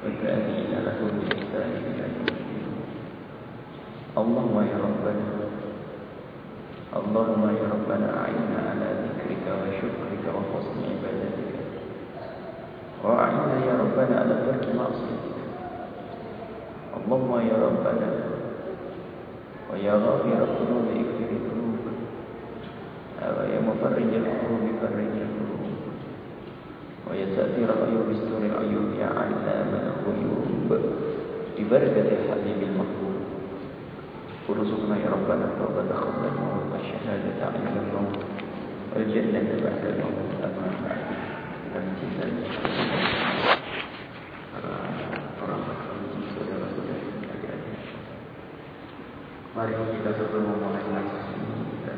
بإحسان إلى يوم الدين اللهم يا ربنا اللهم يا ربنا أعنا على ذكرك وشكرك وحسن عبادتك. وأعنا يا ربنا على ترك معصيتك. اللهم يا ربنا ويا غافر الذنوب اغفر الذنوب ويا مفرج الكروب فرج الكروب ويا ساتر العيوب استر العيوب يا علام الغيوب. ببركة الحبيب المحبوب ورزقنا يا ربنا التوبة قبل الموت والشهادة عند الموت والجنة بعد الموت أما بعد. فامتثال Mari kita sebelum memulai majelis ini kita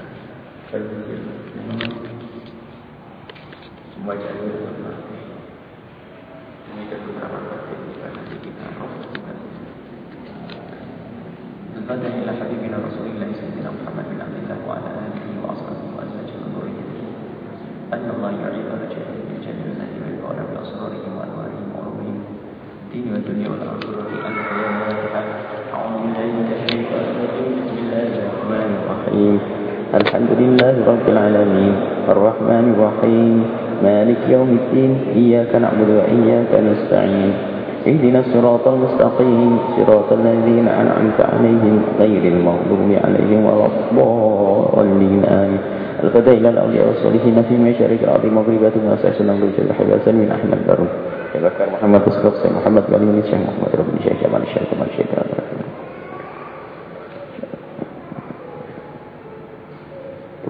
berpikir membaca dulu Al-Fatih. Ini kedua Al-Fatih kita nanti kita Al-Fatih. الفتح إلى حبيبنا رسول الله سيدنا محمد بن عبد الله وعلى آله وأصحابه وأزواجه وذريته أن الله يعيد رجاء بالجنة ويقال بأسرارهم وأنوارهم وعلومهم الدين والدنيا والآخرة الفاتحة أعوذ بالله من الشيطان الرجيم بسم الله الرحمن الرحيم الحمد لله رب العالمين. الرحمن الرحيم. مالك يوم الدين. إياك نعبد وإياك نستعين. اهدنا الصراط المستقيم. صراط الذين أنعمت عليهم غير المغضوب عليهم ولا الضالين. آمين. الفدى إلى الأولياء والصالحين في مشارق الأرض مغربات وأساس الأمر جل حباسا من أحمد بارون يا محمد تصدق محمد بن الشيخ محمد ربي الشيخ جمال الشيخ كمال الشيخ.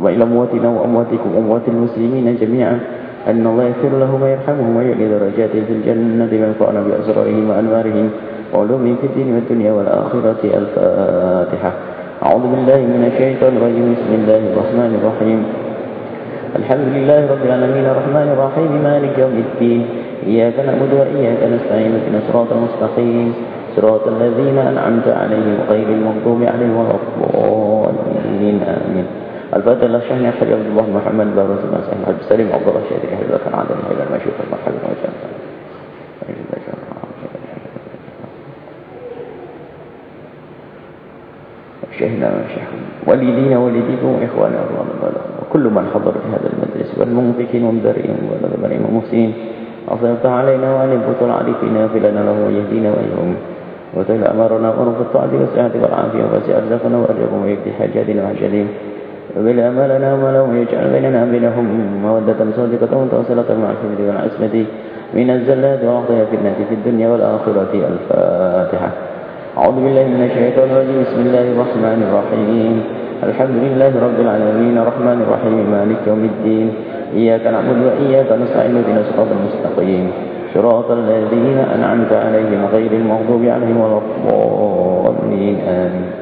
وإلى أمواتنا وأمواتكم وأموات المسلمين جميعا. أن الله يغفر لهم ويرحمهم ويعلي درجاتهم في الجنة بمن بأسرارهم وأنوارهم وعلومهم في الدين والدنيا والآخرة الفاتحة. أعوذ بالله من الشيطان الرجيم. بسم الله الرحمن الرحيم. الحمد لله رب العالمين الرحمن الرحيم مالك يوم الدين. إياك نعبد وإياك نستعين. اهدنا الصراط المستقيم. صراط الذين أنعمت عليهم غير المغضوب عليهم ولا الضالين. آمين. البدء لا شهني أحد عبد الله محمد بن رزق بن سعيد عبد السليم عبد الله شهيد هذا كان عندنا هذا ما المرحب شهنا ما وشيخنا والدينا والديكم إخوانا الله الله كل من حضر في هذا المجلس والمنفقين والمدرئين والمدرئين والمحسنين. أصلت علينا وأن يبطل عارفين فلنا له ويهدينا وإلهم وتل أمرنا ورفض الطاعة والسعادة والعافية وفسي أرزقنا وأرجكم ويكدي حاجاتنا وحاجاتنا وبلا ولهم يجعل بيننا بينهم مودة صادقة وتواصلة مع الحمد والعصمة. من الزلات وأعطيها فتنة في الدنيا والآخرة الفاتحة. أعوذ بالله من الشيطان الرجيم. بسم الله الرحمن الرحيم. الحمد لله رب العالمين. الرحمن الرحيم. مالك يوم الدين. إياك نعبد وإياك نستعين. بنا صراط المستقيم. صراط الذين أنعمت عليهم غير المغضوب عليهم ولا الضالين. آمين.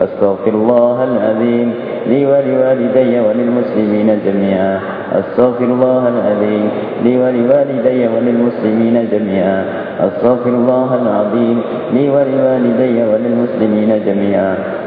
أستغفر الله العظيم لي ولوالدي وللمسلمين جميعا. أستغفر الله العظيم لي ولوالدي وللمسلمين جميعا. أستغفر الله العظيم لي ولوالدي وللمسلمين جميعا.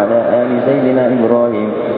آل سيدنا إبراهيم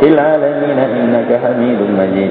في العالمين إنك حميد مجيد.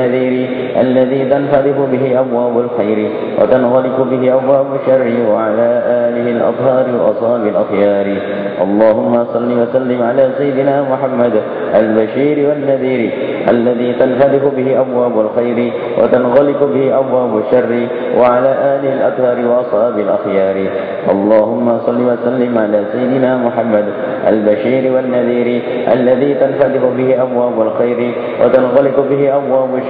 النذير الذي تنفرق به أبواب الخير وتنغلق به أبواب الشر وعلى آله الأطهار وأصحاب الأخيار. اللهم صل وسلم على سيدنا محمد البشير والنذير الذي تنفرق به أبواب الخير وتنغلق به أبواب الشر وعلى آله الأطهار وأصحاب الأخيار. اللهم صل وسلم على سيدنا محمد البشير والنذير الذي تنفتح به أبواب الخير وتنغلق به أبواب الشر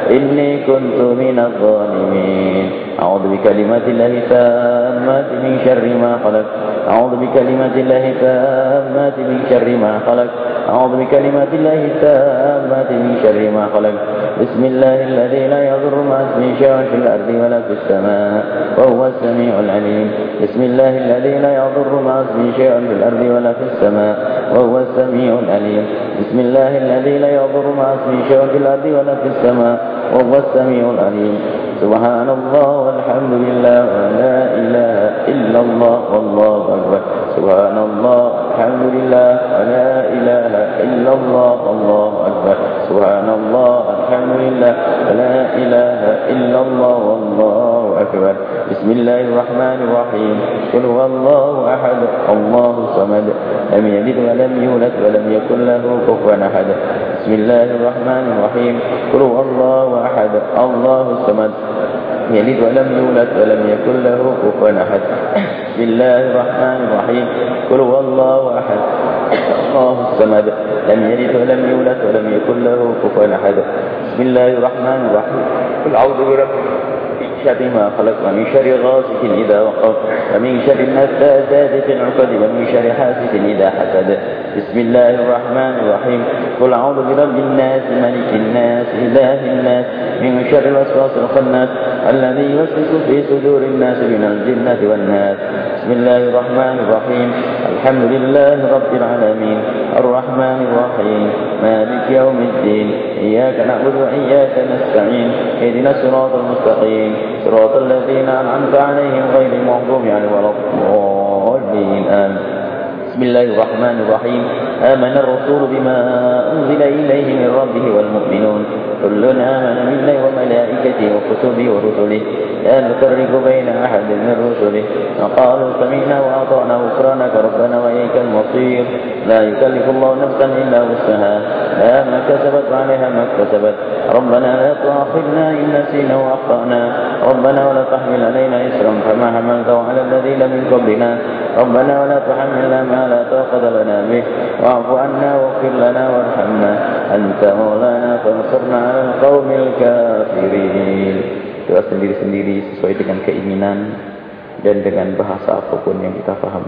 إني كنت من الظالمين. أعوذ بكلمات الله تامات من شر ما خلق. أعوذ بكلمات الله تامات من شر ما خلق. أعوذ بكلمات الله التامات من شر ما خلق. بسم الله الذي لا يضر مع اسمه شيء في الأرض ولا في السماء وهو السميع العليم. بسم الله الذي لا يضر مع اسمه شيء في الأرض ولا في السماء وهو السميع العليم. بسم الله الذي لا يضر مع اسمه شيء في الأرض ولا في السماء وهو السميع العليم. سبحان الله والحمد لله ولا إله إلا الله والله أكبر. سبحان الله الحمد لله ولا إله إلا الله والله أكبر. سبحان الله الحمد لله ولا إله إلا الله والله أكبر. بسم الله الرحمن الرحيم. قل هو الله أحد. الله الصمد. لم يلد ولم يولد ولم يكن له كفوا أحد. بسم الله الرحمن الرحيم. قل هو الله أحد. الله الصمد. يلد ولم يولد ولم يكن له كفوا أحد. بسم الله الرحمن الرحيم. قل هو الله أحد. الله الصمد. لم يلد ولم يولد ولم يكن له كفوا أحد. بسم الله الرحمن الرحيم. قل أعوذ برب شر ما خلق ومن شر غاسق إذا وقف ومن شر النفاثات في العقد ومن شر حاسد إذا حسد. بسم الله الرحمن الرحيم. قل أعوذ برب الناس ملك الناس إله الناس من شر الوسواس الخناس الذي يوسوس في صدور الناس من الجنة والناس. بسم الله الرحمن الرحيم. الحمد لله رب العالمين. الرحمن الرحيم. مالك يوم الدين. إياك نعبد وإياك نستعين. اهدنا الصراط المستقيم. صراط الذين أنعمت عليهم غير المغضوب عليهم ولا الضالين. آمين. بسم الله الرحمن الرحيم. آمن الرسول بما أنزل إليه من ربه والمؤمنون. كل آمن بالله وملائكته وكتبه ورسله. لا نفرق بين أحد من رسله وقالوا سمعنا وأطعنا غفرانك ربنا وإليك المصير. لا يكلف الله نفسا إلا وسعها. لا ما كسبت وعليها ما اكتسبت. ربنا لا تؤاخذنا إن نسينا وأخطأنا. ربنا ولا تحمل علينا إسرا كما حملته على الذين من قبلنا. ربنا ولا تحملنا ما لا طاقة لنا به. واعف عنا واغفر لنا وارحمنا. أنت مولانا فانصرنا على القوم الكافرين. Doa sendiri-sendiri sesuai dengan keinginan dan dengan bahasa apa pun yang kita paham.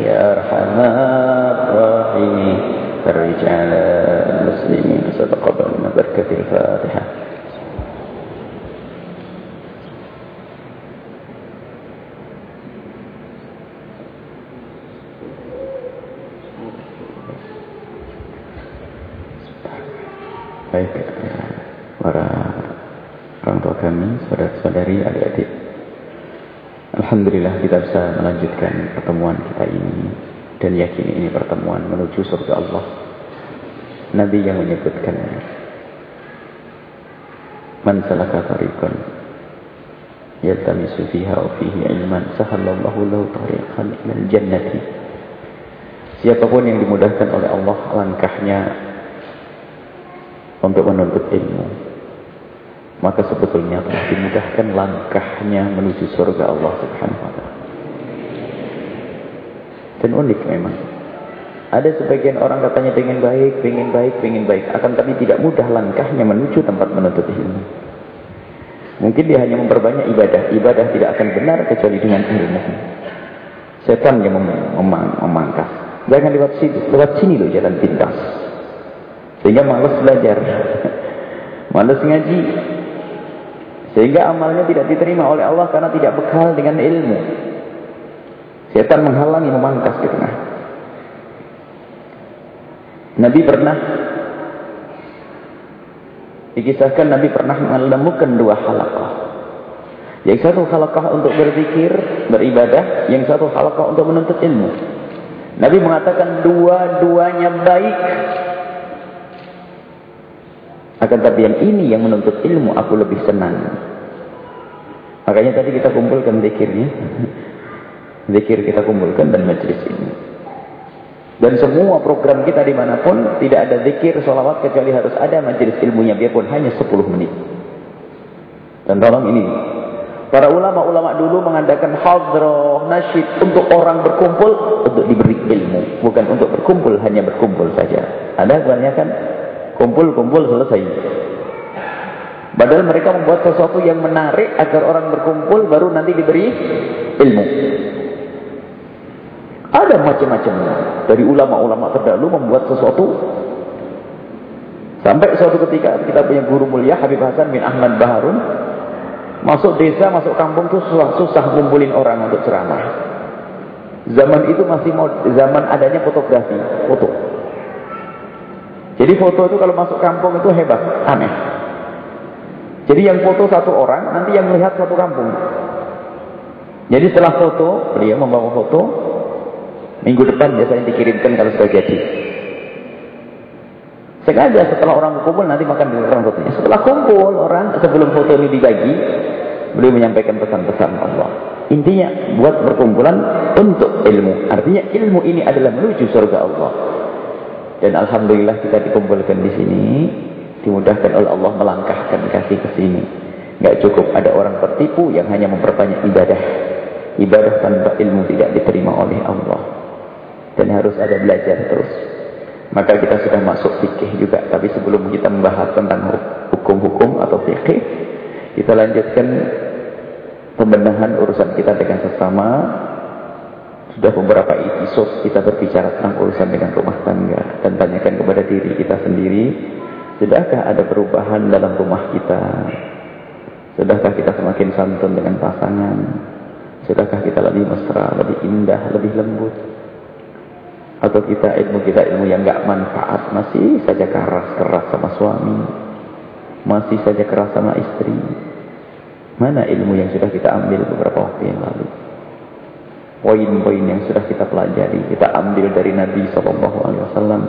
يا أرحم الراحمين فرج على المسلمين ستقبلنا بركة الفاتحة Baik, para orang tua kami, saudara-saudari, adik-adik. Alhamdulillah kita bisa melanjutkan pertemuan kita ini dan yakin ini pertemuan menuju surga Allah. Nabi yang menyebutkannya. Man salaka tariqan yaltamisu fiha wa fihi ilman sahallallahu lahu tariqan ilal jannati. Siapa pun yang dimudahkan oleh Allah langkahnya untuk menuntut ilmu maka sebetulnya telah dimudahkan langkahnya menuju surga Allah Subhanahu wa taala. Dan unik memang. Ada sebagian orang katanya pengen baik, pengen baik, pengen baik, akan tapi tidak mudah langkahnya menuju tempat menuntut ilmu. Mungkin dia hanya memperbanyak ibadah. Ibadah tidak akan benar kecuali dengan ilmu. Setan yang mem memang memangkas. Jangan lewat situ, lewat sini loh jalan pintas. Sehingga malas belajar. malas ngaji, sehingga amalnya tidak diterima oleh Allah karena tidak bekal dengan ilmu. Setan menghalangi memangkas di tengah. Nabi pernah dikisahkan Nabi pernah menemukan dua halakah. Yang satu halakah untuk berzikir, beribadah, yang satu halakah untuk menuntut ilmu. Nabi mengatakan dua-duanya baik akan tapi yang ini yang menuntut ilmu aku lebih senang. Makanya tadi kita kumpulkan zikirnya. Zikir kita kumpulkan dan majlis ini. Dan semua program kita di mana pun tidak ada zikir, sholawat kecuali harus ada majlis ilmunya biarpun hanya 10 menit. Dan tolong ini. Para ulama-ulama dulu mengadakan hadroh, nasyid untuk orang berkumpul untuk diberi ilmu. Bukan untuk berkumpul, hanya berkumpul saja. Ada kebanyakan Kumpul-kumpul selesai. Padahal mereka membuat sesuatu yang menarik agar orang berkumpul baru nanti diberi ilmu. Ada macam-macamnya. Dari ulama-ulama terdahulu membuat sesuatu Sampai suatu ketika kita punya guru mulia Habib Hasan bin Ahmad Baharun masuk desa, masuk kampung itu susah, susah kumpulin orang untuk ceramah. Zaman itu masih mau zaman adanya fotografi, foto. Jadi foto itu kalau masuk kampung itu hebat, aneh. Jadi yang foto satu orang, nanti yang melihat satu kampung. Jadi setelah foto, beliau membawa foto, minggu depan biasanya dikirimkan kalau sudah jadi. Sengaja setelah orang kumpul nanti makan di orang fotonya. Setelah kumpul orang, sebelum foto ini dibagi, beliau menyampaikan pesan-pesan Allah. Intinya buat perkumpulan untuk ilmu. Artinya ilmu ini adalah menuju surga Allah. Dan alhamdulillah kita dikumpulkan di sini, dimudahkan oleh Allah melangkahkan kaki ke sini. Enggak cukup ada orang tertipu yang hanya memperbanyak ibadah. Ibadah tanpa ilmu tidak diterima oleh Allah. Dan harus ada belajar terus. Maka kita sudah masuk fikih juga. Tapi sebelum kita membahas tentang hukum-hukum atau fikih, kita lanjutkan pembenahan urusan kita dengan sesama sudah beberapa episode kita berbicara tentang urusan dengan rumah tangga dan tanyakan kepada diri kita sendiri, sudahkah ada perubahan dalam rumah kita? Sudahkah kita semakin santun dengan pasangan? Sudahkah kita lebih mesra, lebih indah, lebih lembut? Atau kita ilmu kita ilmu yang enggak manfaat, masih saja keras-keras sama suami, masih saja keras sama istri. Mana ilmu yang sudah kita ambil beberapa waktu yang lalu? Poin-poin yang sudah kita pelajari kita ambil dari Nabi SAW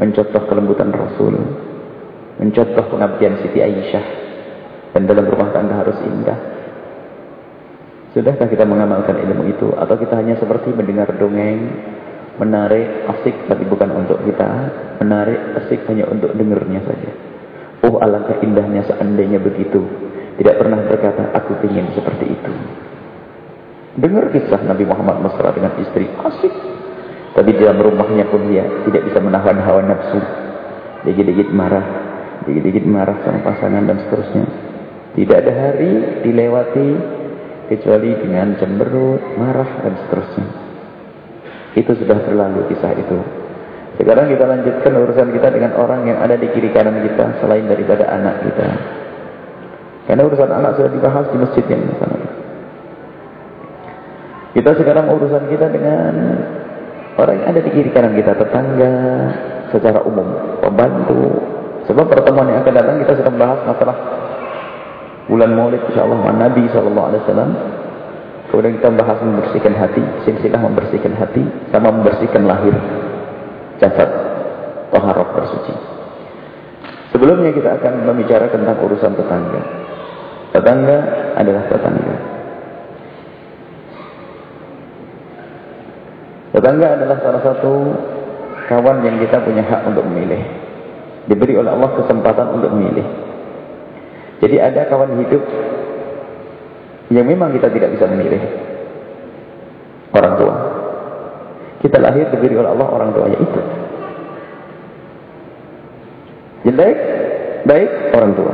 mencontoh kelembutan Rasul mencontoh pengabdian Siti Aisyah dan dalam rumah tangga harus indah. Sudahkah kita mengamalkan ilmu itu atau kita hanya seperti mendengar dongeng menarik asik tapi bukan untuk kita menarik asik hanya untuk dengarnya saja? Oh alangkah indahnya seandainya begitu. Tidak pernah berkata aku ingin seperti itu Dengar kisah Nabi Muhammad mesra dengan istri asik. Tapi dalam rumahnya pun dia tidak bisa menahan hawa nafsu. Dikit-dikit marah. Dikit-dikit marah sama pasangan dan seterusnya. Tidak ada hari dilewati kecuali dengan cemberut, marah dan seterusnya. Itu sudah terlalu kisah itu. Sekarang kita lanjutkan urusan kita dengan orang yang ada di kiri kanan kita selain daripada anak kita. Karena urusan anak sudah dibahas di masjid yang sana. Kita sekarang urusan kita dengan orang yang ada di kiri kanan kita, tetangga secara umum, pembantu. Sebab pertemuan yang akan datang kita sedang bahas masalah bulan Maulid insyaallah Nabi sallallahu alaihi wasallam. Kemudian kita bahas membersihkan hati, silsilah membersihkan hati sama membersihkan lahir jasad taharah bersuci. Sebelumnya kita akan membicarakan tentang urusan tetangga. Tetangga adalah tetangga. Tetangga adalah salah satu kawan yang kita punya hak untuk memilih. Diberi oleh Allah kesempatan untuk memilih. Jadi ada kawan hidup yang memang kita tidak bisa memilih. Orang tua. Kita lahir diberi oleh Allah orang tua itu. Jelek, baik orang tua.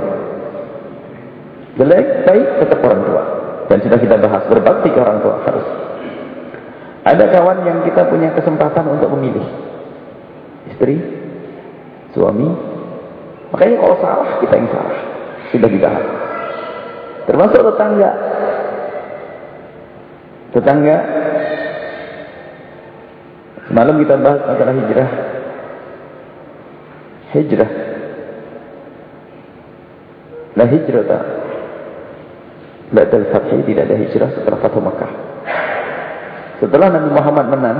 Jelek, baik tetap orang tua. Dan sudah kita bahas berbakti ke orang tua harus. Ada kawan yang kita punya kesempatan untuk memilih. Istri, suami. Makanya kalau salah, kita yang salah. Sudah dibahas. Termasuk tetangga. Tetangga. Semalam kita bahas masalah hijrah. Hijrah. La hijrah tak. Ba'dal fathi tidak ada hijrah setelah Fathu Makkah. Setelah Nabi Muhammad menang,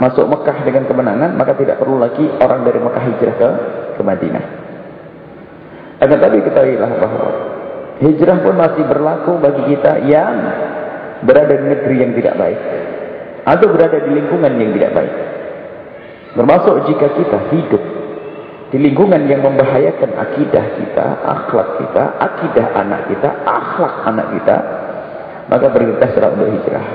masuk Mekah dengan kemenangan, maka tidak perlu lagi orang dari Mekah hijrah ke, ke Madinah. Tadi ketahuilah bahwa hijrah pun masih berlaku bagi kita yang berada di negeri yang tidak baik. Atau berada di lingkungan yang tidak baik. Termasuk jika kita hidup di lingkungan yang membahayakan akidah kita, akhlak kita, akidah anak kita, akhlak anak kita, maka bergegaslah untuk hijrah.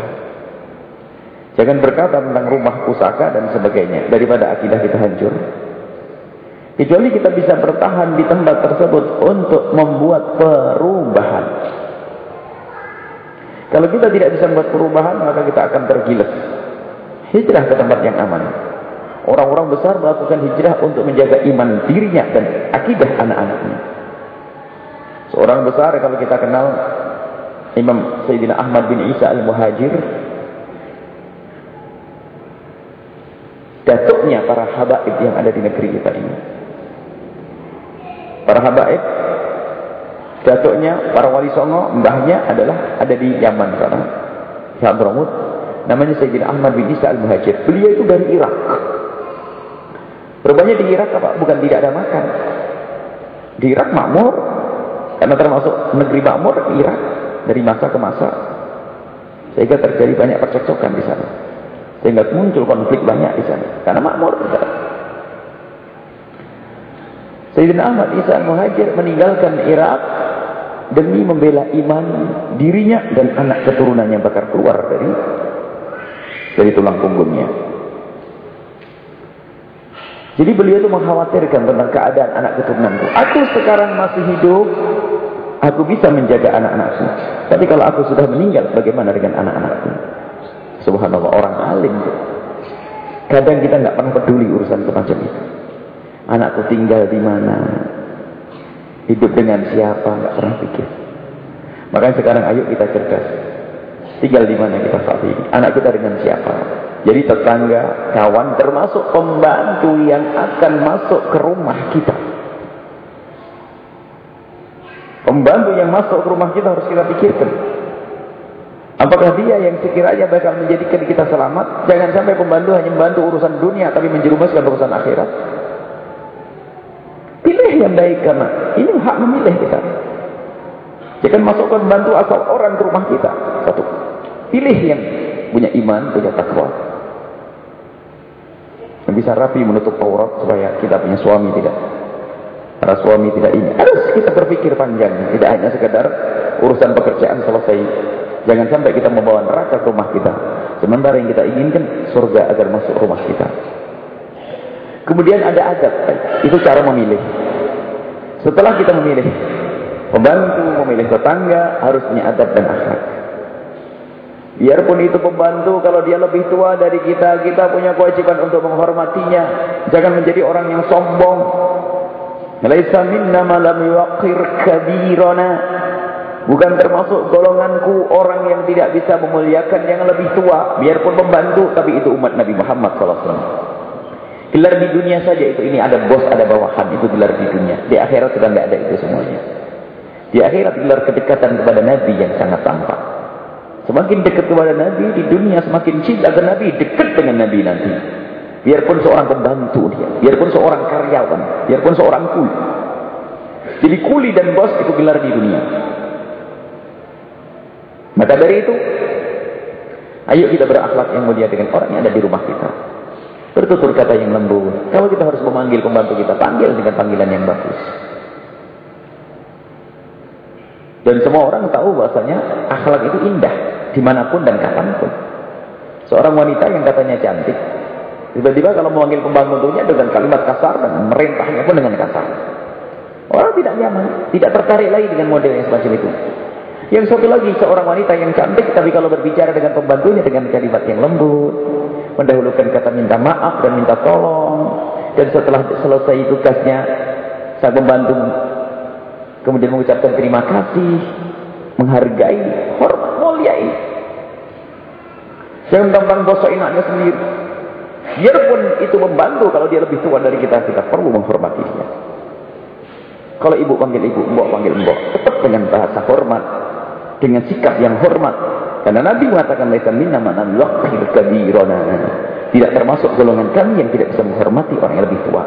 Jangan berkata tentang rumah pusaka dan sebagainya. Daripada akidah kita hancur. Kecuali kita bisa bertahan di tempat tersebut untuk membuat perubahan. Kalau kita tidak bisa membuat perubahan, maka kita akan tergiles. Hijrah ke tempat yang aman. Orang-orang besar melakukan hijrah untuk menjaga iman dirinya dan akidah anak-anaknya. Seorang besar kalau kita kenal Imam Sayyidina Ahmad bin Isa al-Muhajir datuknya para habaib yang ada di negeri kita ini. Para habaib datuknya para wali songo mbahnya adalah ada di Yaman sana. Hadramut namanya Sayyidina Ahmad bin Isa al-Muhajir. Beliau itu dari Irak. Rupanya di Irak apa? Bukan tidak ada makan. Di Irak makmur. Karena termasuk negeri makmur Irak dari masa ke masa. Sehingga terjadi banyak percekcokan di sana. Sehingga muncul konflik banyak di sana. Karena makmur. Sayyidina Ahmad Isa Muhajir meninggalkan Irak demi membela iman dirinya dan anak keturunannya bakar keluar dari dari tulang punggungnya. Jadi beliau itu mengkhawatirkan tentang keadaan anak keturunanku. Aku sekarang masih hidup, Aku bisa menjaga anak-anakku. Tapi kalau aku sudah meninggal, bagaimana dengan anak-anakku? Subhanallah, orang alim. Kadang kita nggak pernah peduli urusan semacam itu. Anakku tinggal di mana? Hidup dengan siapa? Nggak pernah pikir. Makanya sekarang ayo kita cerdas. Tinggal di mana kita saat ini? Anak kita dengan siapa? Jadi tetangga, kawan, termasuk pembantu yang akan masuk ke rumah kita. Pembantu yang masuk ke rumah kita harus kita pikirkan. Apakah dia yang sekiranya bakal menjadikan kita selamat? Jangan sampai pembantu hanya membantu urusan dunia tapi menjerumuskan urusan akhirat. Pilih yang baik karena ini hak memilih kita. Jangan masukkan pembantu asal orang ke rumah kita. Satu. Pilih yang punya iman, punya takwa. Yang bisa rapi menutup aurat supaya kita punya suami tidak Para suami tidak ini. Harus kita berpikir panjang. Tidak hanya sekedar urusan pekerjaan selesai. Jangan sampai kita membawa neraka ke rumah kita. Sementara yang kita inginkan surga agar masuk rumah kita. Kemudian ada adab. Itu cara memilih. Setelah kita memilih pembantu, memilih tetangga, harus punya adab dan akhlak. Biarpun itu pembantu, kalau dia lebih tua dari kita, kita punya kewajiban untuk menghormatinya. Jangan menjadi orang yang sombong, Laisa minna ma lam yuqir kabirana. Bukan termasuk golonganku orang yang tidak bisa memuliakan yang lebih tua. Biarpun membantu, tapi itu umat Nabi Muhammad SAW. Gelar di dunia saja itu ini ada bos, ada bawahan. Itu gelar di dunia. Di akhirat sudah tidak ada itu semuanya. Di akhirat gelar kedekatan kepada Nabi yang sangat tampak. Semakin dekat kepada Nabi di dunia, semakin cinta ke Nabi, dekat dengan Nabi nanti. Biarpun seorang pembantu dia, biarpun seorang karyawan, biarpun seorang kuli. Jadi kuli dan bos itu gelar di dunia. Maka dari itu, ayo kita berakhlak yang mulia dengan orang yang ada di rumah kita. Bertutur kata yang lembut. Kalau kita harus memanggil pembantu kita, panggil dengan panggilan yang bagus. Dan semua orang tahu bahasanya akhlak itu indah di mana pun dan kapan pun. Seorang wanita yang katanya cantik, Tiba-tiba kalau memanggil pembantunya dengan kalimat kasar dan merintahnya pun dengan kasar. Orang tidak nyaman, tidak tertarik lagi dengan model yang semacam itu. Yang satu lagi, seorang wanita yang cantik, tapi kalau berbicara dengan pembantunya dengan kalimat yang lembut, mendahulukan kata minta maaf dan minta tolong, dan setelah selesai tugasnya, sang pembantu kemudian mengucapkan terima kasih, menghargai, hormat, muliai. Jangan gampang gosok inaknya sendiri. Biarpun itu membantu kalau dia lebih tua dari kita, kita perlu menghormati dia. Kalau ibu panggil ibu, mbok panggil mbok, tetap dengan bahasa hormat, dengan sikap yang hormat. Karena Nabi mengatakan laisa minna man yuqir kabirana. Tidak termasuk golongan kami yang tidak bisa menghormati orang yang lebih tua.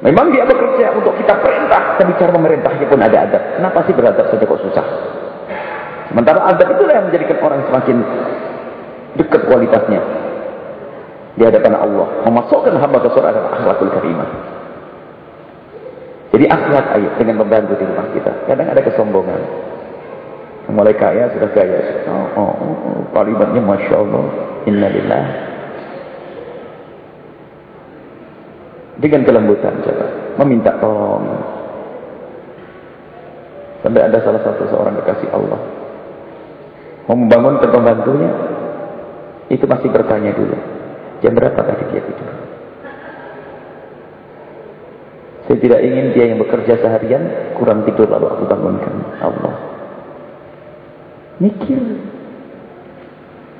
Memang dia bekerja untuk kita perintah, tapi cara memerintahnya pun ada adab. Kenapa sih beradab saja kok susah? Sementara adab itulah yang menjadikan orang semakin dekat kualitasnya di hadapan Allah. Memasukkan hamba ke surga adalah akhlakul karimah. Jadi akhlak ayo dengan membantu di rumah kita. Kadang ada kesombongan. Mulai kaya sudah kaya. Oh, oh, oh. kalimatnya Masya Allah. Innalillah. Dengan kelembutan coba. Meminta tolong. Sampai ada salah satu seorang kekasih Allah. Mau membangun ke pembantunya. Itu masih bertanya dulu. Jam berapa tadi dia tidur? Saya tidak ingin dia yang bekerja seharian kurang tidur lalu aku bangunkan. Allah. Mikir.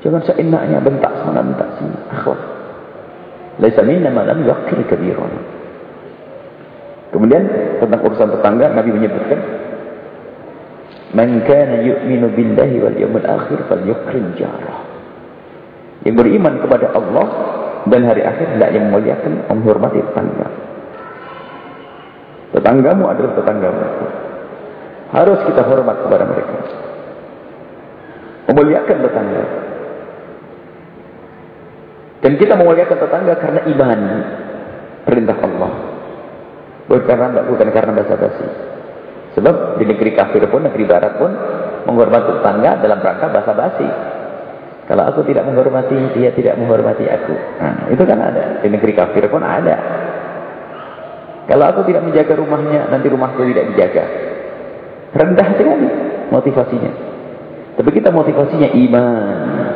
Jangan seenaknya bentak sana bentak sini. Akhlak. Laisa minna ma lam yuqir kabiran. Kemudian tentang urusan tetangga Nabi menyebutkan Man kana yu'minu billahi wal yawmil akhir falyukrim jarah. Yang beriman kepada Allah dan hari akhir hendaknya memuliakan menghormati tetangga. Tetanggamu adalah tetanggamu. Harus kita hormat kepada mereka. Memuliakan tetangga. Dan kita memuliakan tetangga karena iman. Perintah Allah. Bukan karena, bukan karena basa-basi. Sebab di negeri kafir pun, negeri barat pun, menghormati tetangga dalam rangka basa-basi. Kalau aku tidak menghormati, dia tidak menghormati aku. Nah, itu kan ada. Di negeri kafir pun ada. Kalau aku tidak menjaga rumahnya, nanti rumahku tidak dijaga. Rendah sekali motivasinya. Tapi kita motivasinya iman.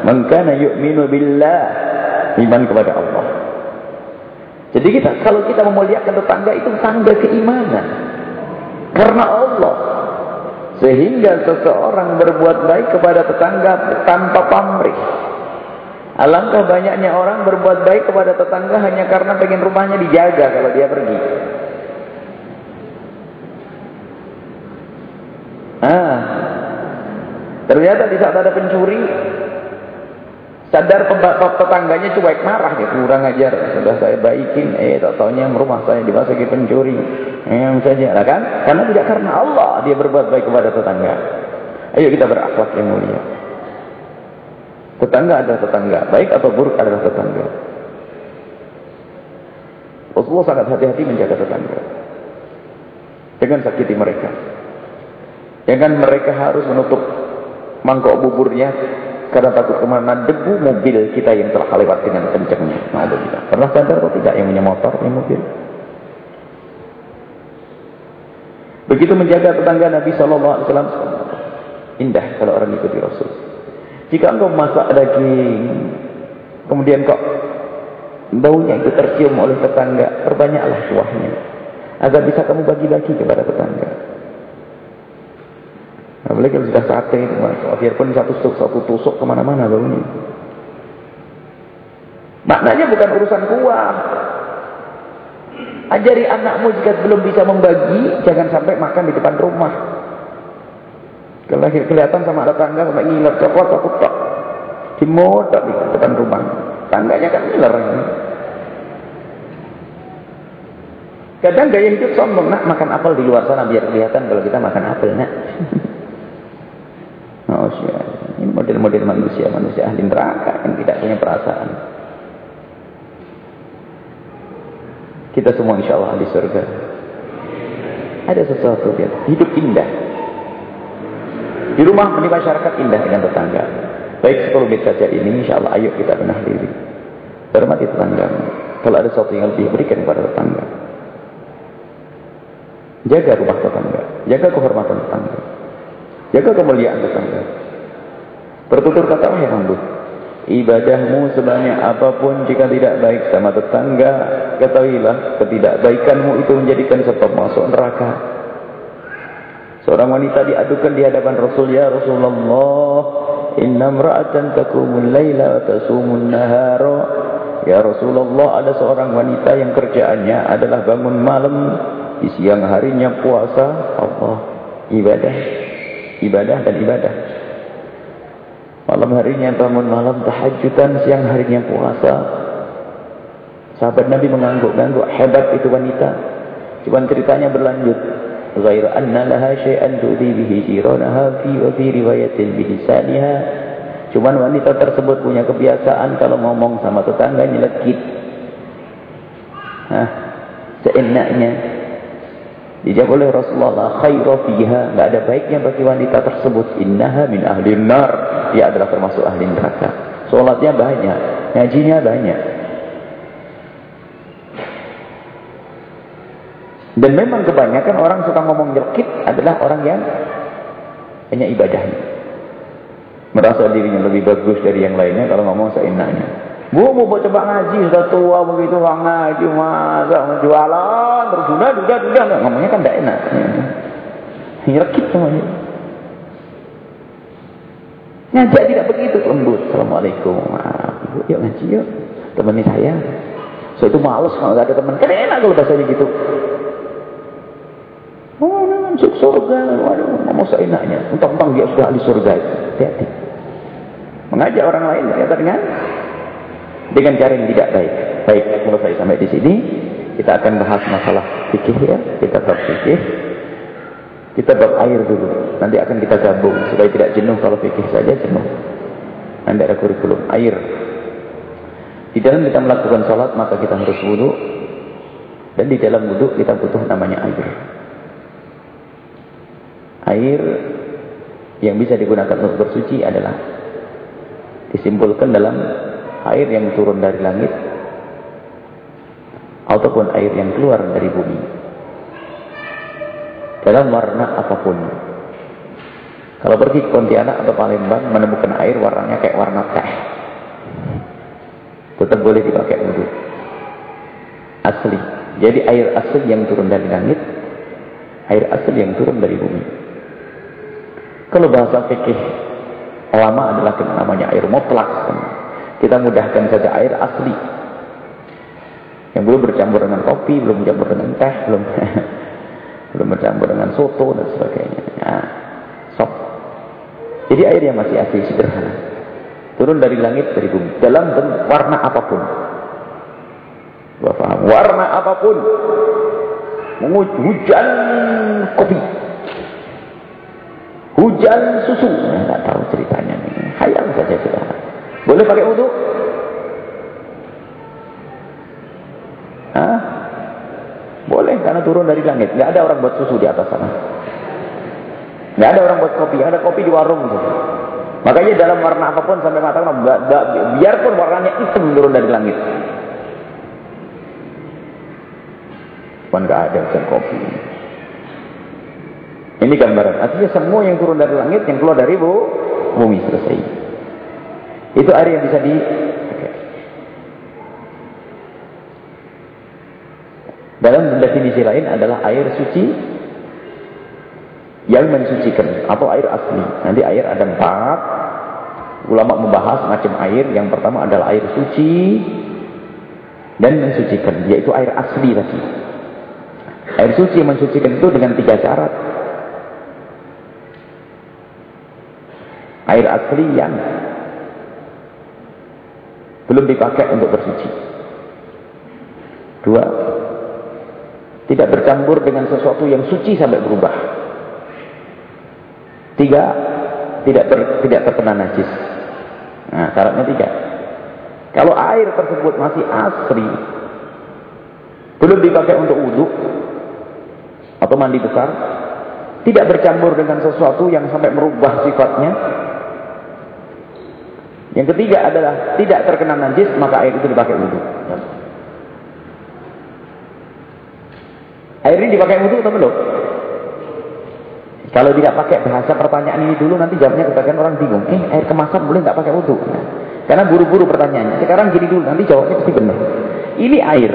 Mengkana yu'minu billah. Iman kepada Allah. Jadi kita, kalau kita memuliakan tetangga, itu tanda keimanan. Karena Allah. Sehingga seseorang berbuat baik kepada tetangga tanpa pamrih. Alangkah banyaknya orang berbuat baik kepada tetangga hanya karena pengen rumahnya dijaga kalau dia pergi. Ah, ternyata di saat ada pencuri, sadar tetangganya cuek marah dia kurang ajar sudah saya baikin eh tak taunya rumah saya dimasuki pencuri eh saja. Lah kan? Karena tidak karena Allah dia berbuat baik kepada tetangga. Ayo kita berakhlak yang mulia. Tetangga adalah tetangga baik atau buruk adalah tetangga. Rasulullah sangat hati-hati menjaga tetangga. Jangan sakiti mereka. Jangan mereka harus menutup mangkok buburnya karena takut ke mana debu mobil kita yang telah lewat dengan kencangnya. Malu kita. Pernah sadar atau tidak yang punya motor, yang mobil? Begitu menjaga tetangga Nabi Shallallahu Alaihi Wasallam indah kalau orang ikuti Rasul. Jika engkau masak daging, kemudian kok baunya itu tercium oleh tetangga, perbanyaklah kuahnya agar bisa kamu bagi-bagi kepada tetangga. Apalagi kalau sudah sate itu biarpun satu tusuk satu tusuk ke mana-mana baunya. Maknanya bukan urusan kuah. Ajari anakmu jika belum bisa membagi, jangan sampai makan di depan rumah. Kalau kelihatan sama ada tangga sampai ngiler coklat aku tok. Dimodok di depan rumah. Tangganya kan ngiler. Kadang gaya hidup sombong, nak makan apel di luar sana biar kelihatan kalau kita makan apel, nak. manusia. Model-model manusia, manusia ahli neraka yang tidak punya perasaan. Kita semua insya Allah di surga. Ada sesuatu yang hidup indah. Di rumah di masyarakat indah dengan tetangga. Baik 10 menit saja ini insya Allah ayo kita benah diri. Hormati tetangga. Kalau ada sesuatu yang lebih berikan kepada tetangga. Jaga rumah tetangga. Jaga kehormatan tetangga. Jaga kemuliaan tetangga. Bertutur kata wahai hamba, ibadahmu sebanyak apa pun jika tidak baik sama tetangga, ketahuilah ketidakbaikanmu itu menjadikan sebab masuk neraka. Seorang wanita diadukan di hadapan Rasul, ya Rasulullah, inna mra'atan takumul laila wa tasumun nahara. Ya Rasulullah, ada seorang wanita yang kerjaannya adalah bangun malam, di siang harinya puasa, Allah, ibadah ibadah dan ibadah. Malam harinya bangun malam tahajudan, siang harinya puasa. Sahabat Nabi mengangguk-angguk, hebat itu wanita. Cuman ceritanya berlanjut. Ghair anna laha syai'an tu'di bihi jiranaha fi wa fi riwayatin bilisaniha. Cuman wanita tersebut punya kebiasaan kalau ngomong sama tetangga nyelekit. Hah, seenaknya Dijawab oleh Rasulullah, khairu fiha, enggak ada baiknya bagi wanita tersebut. Innaha min ahli nar. Dia adalah termasuk ahli neraka. Salatnya banyak, ngajinya banyak. Dan memang kebanyakan orang suka ngomong nyelkit adalah orang yang hanya ibadahnya. Merasa dirinya lebih bagus dari yang lainnya kalau ngomong seenaknya. Bu, mau coba ngaji, sudah tua begitu, orang ngaji, masa jualan, terus sudah, sudah, sudah. Ngomongnya kan tidak enak. Nyelkit semuanya. Ngajak tidak begitu, lembut. Assalamualaikum. Maaf, ibu, yuk ngaji yuk. Temani saya. Saya itu males kalau nggak ada teman. Kan enak kalau bahasanya gitu. Oh, masuk surga. Waduh, ngomong seenaknya. Entang-entang dia sudah ahli surga. Hati-hati. Mengajak orang lain ternyata dengan dengan cara yang tidak baik. Baik, kalau saya sampai di sini, kita akan bahas masalah fikih ya. Kita bab fikih. Kita bab air dulu. Nanti akan kita gabung supaya tidak jenuh kalau fikih saja jenuh. Nanti ada kurikulum air. Di dalam kita melakukan sholat maka kita harus wudhu. Dan di dalam wudhu kita butuh namanya air air yang bisa digunakan untuk bersuci adalah disimpulkan dalam air yang turun dari langit ataupun air yang keluar dari bumi. Dalam warna apa pun. Kalau pergi ke Pontianak atau Palembang menemukan air warnanya kayak warna teh. Tetap boleh dipakai wudhu. Asli. Jadi air asli yang turun dari langit air asli yang turun dari bumi. Kalau bahasa fikih lama adalah namanya air mutlak. Kita mudahkan saja air asli. Yang belum bercampur dengan kopi, belum bercampur dengan teh, belum belum bercampur dengan soto dan sebagainya. Ya, sop. Jadi air yang masih asli sederhana. Turun dari langit dari bumi dalam warna apa pun. Bapak Warna apa pun. Hujan kopi Hujan susu. Nah, tahu ceritanya nih. Hayal saja sudah. Boleh pakai wudhu? Hah? Boleh karena turun dari langit. Nggak ada orang buat susu di atas sana. Nggak ada orang buat kopi. Ada kopi di warung tuh. Makanya dalam warna apa pun sampai mengatakan biarpun warnanya hitam turun dari langit. Bukan nggak ada hujan kopi. Ini gambaran. Artinya semua yang turun dari langit, yang keluar dari bu, bumi selesai. Itu air yang bisa di... Dalam definisi lain adalah air suci yang mensucikan atau air asli. Nanti air ada empat. Ulama membahas macam air. Yang pertama adalah air suci dan mensucikan, yaitu air asli tadi. Air suci mensucikan itu dengan tiga syarat. air asli yang belum dipakai untuk bersuci. Dua, tidak bercampur dengan sesuatu yang suci sampai berubah. Tiga, tidak ter, tidak terkena najis. Nah, syaratnya tiga. Kalau air tersebut masih asli, belum dipakai untuk wudhu atau mandi besar, tidak bercampur dengan sesuatu yang sampai merubah sifatnya, yang ketiga adalah tidak terkena najis, maka air itu dipakai wudhu. Air ini dipakai wudhu atau belum? Kalau tidak pakai bahasa pertanyaan ini dulu, nanti jawabnya kebagian orang bingung. Eh, air kemasan boleh nggak pakai wudhu? karena buru-buru pertanyaannya. Sekarang gini dulu, nanti jawabnya pasti benar. Ini air.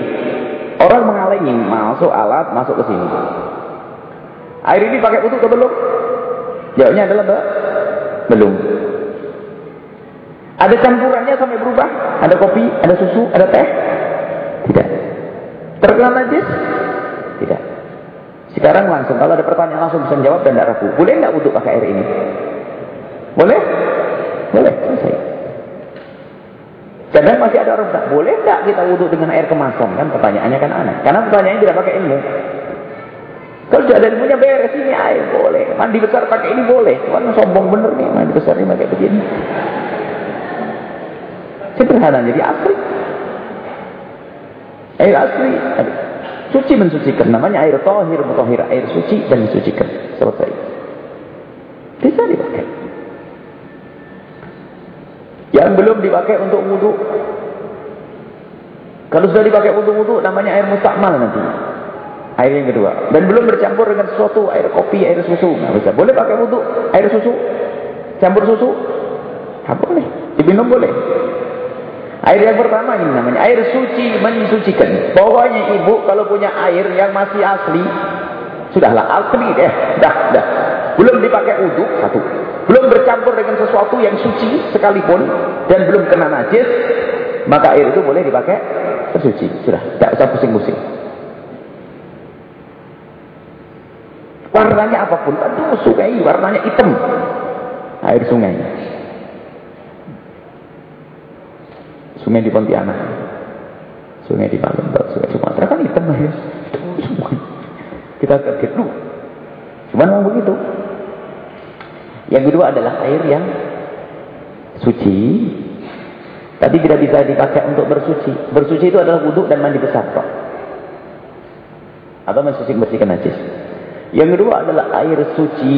Orang mengalengi, masuk alat, masuk ke sini. Air ini pakai wudhu atau belum? Jawabnya adalah belum. Ada campurannya sampai berubah? Ada kopi, ada susu, ada teh? Tidak. Terkena najis? Tidak. Sekarang langsung, kalau ada pertanyaan langsung bisa jawab dan tidak ragu. Boleh nggak wudhu pakai air ini? Boleh? Boleh, selesai. Kadang masih ada orang boleh nggak kita wudhu dengan air kemasan? Kan pertanyaannya kan aneh. Karena pertanyaannya tidak pakai ilmu. Kalau sudah ada ilmunya beres ini air boleh. Mandi besar pakai ini boleh. Cuman sombong bener nih mandi besar ini pakai begini. Sederhana jadi asli. Air asli. Suci mensucikan. Namanya air tohir, mutohir. Air suci dan mensucikan. Selesai. Bisa dipakai. Yang belum dipakai untuk wudhu. Kalau sudah dipakai untuk wudhu, namanya air mustakmal nanti. Air yang kedua. Dan belum bercampur dengan sesuatu, air kopi, air susu. Nggak bisa. Boleh pakai wudhu, air susu. Campur susu. Nggak boleh. Diminum boleh. Air yang pertama ini namanya air suci mensucikan. Pokoknya ibu kalau punya air yang masih asli, sudahlah asli deh, dah, dah. Belum dipakai wudhu, satu. Belum bercampur dengan sesuatu yang suci sekalipun dan belum kena najis, maka air itu boleh dipakai tersuci. Sudah, tidak usah pusing-pusing. Warnanya apa pun, aduh sungai warnanya hitam. Air sungai. Sungai di Pontianak. Sungai di Palembang, sungai Sumatera kan hitam ya. semua. Kita kaget lu. Cuma memang begitu. Yang kedua adalah air yang suci, tapi tidak bisa dipakai untuk bersuci. Bersuci itu adalah wudhu dan mandi besar kok. Atau mensuci bersihkan najis. Yang kedua adalah air suci,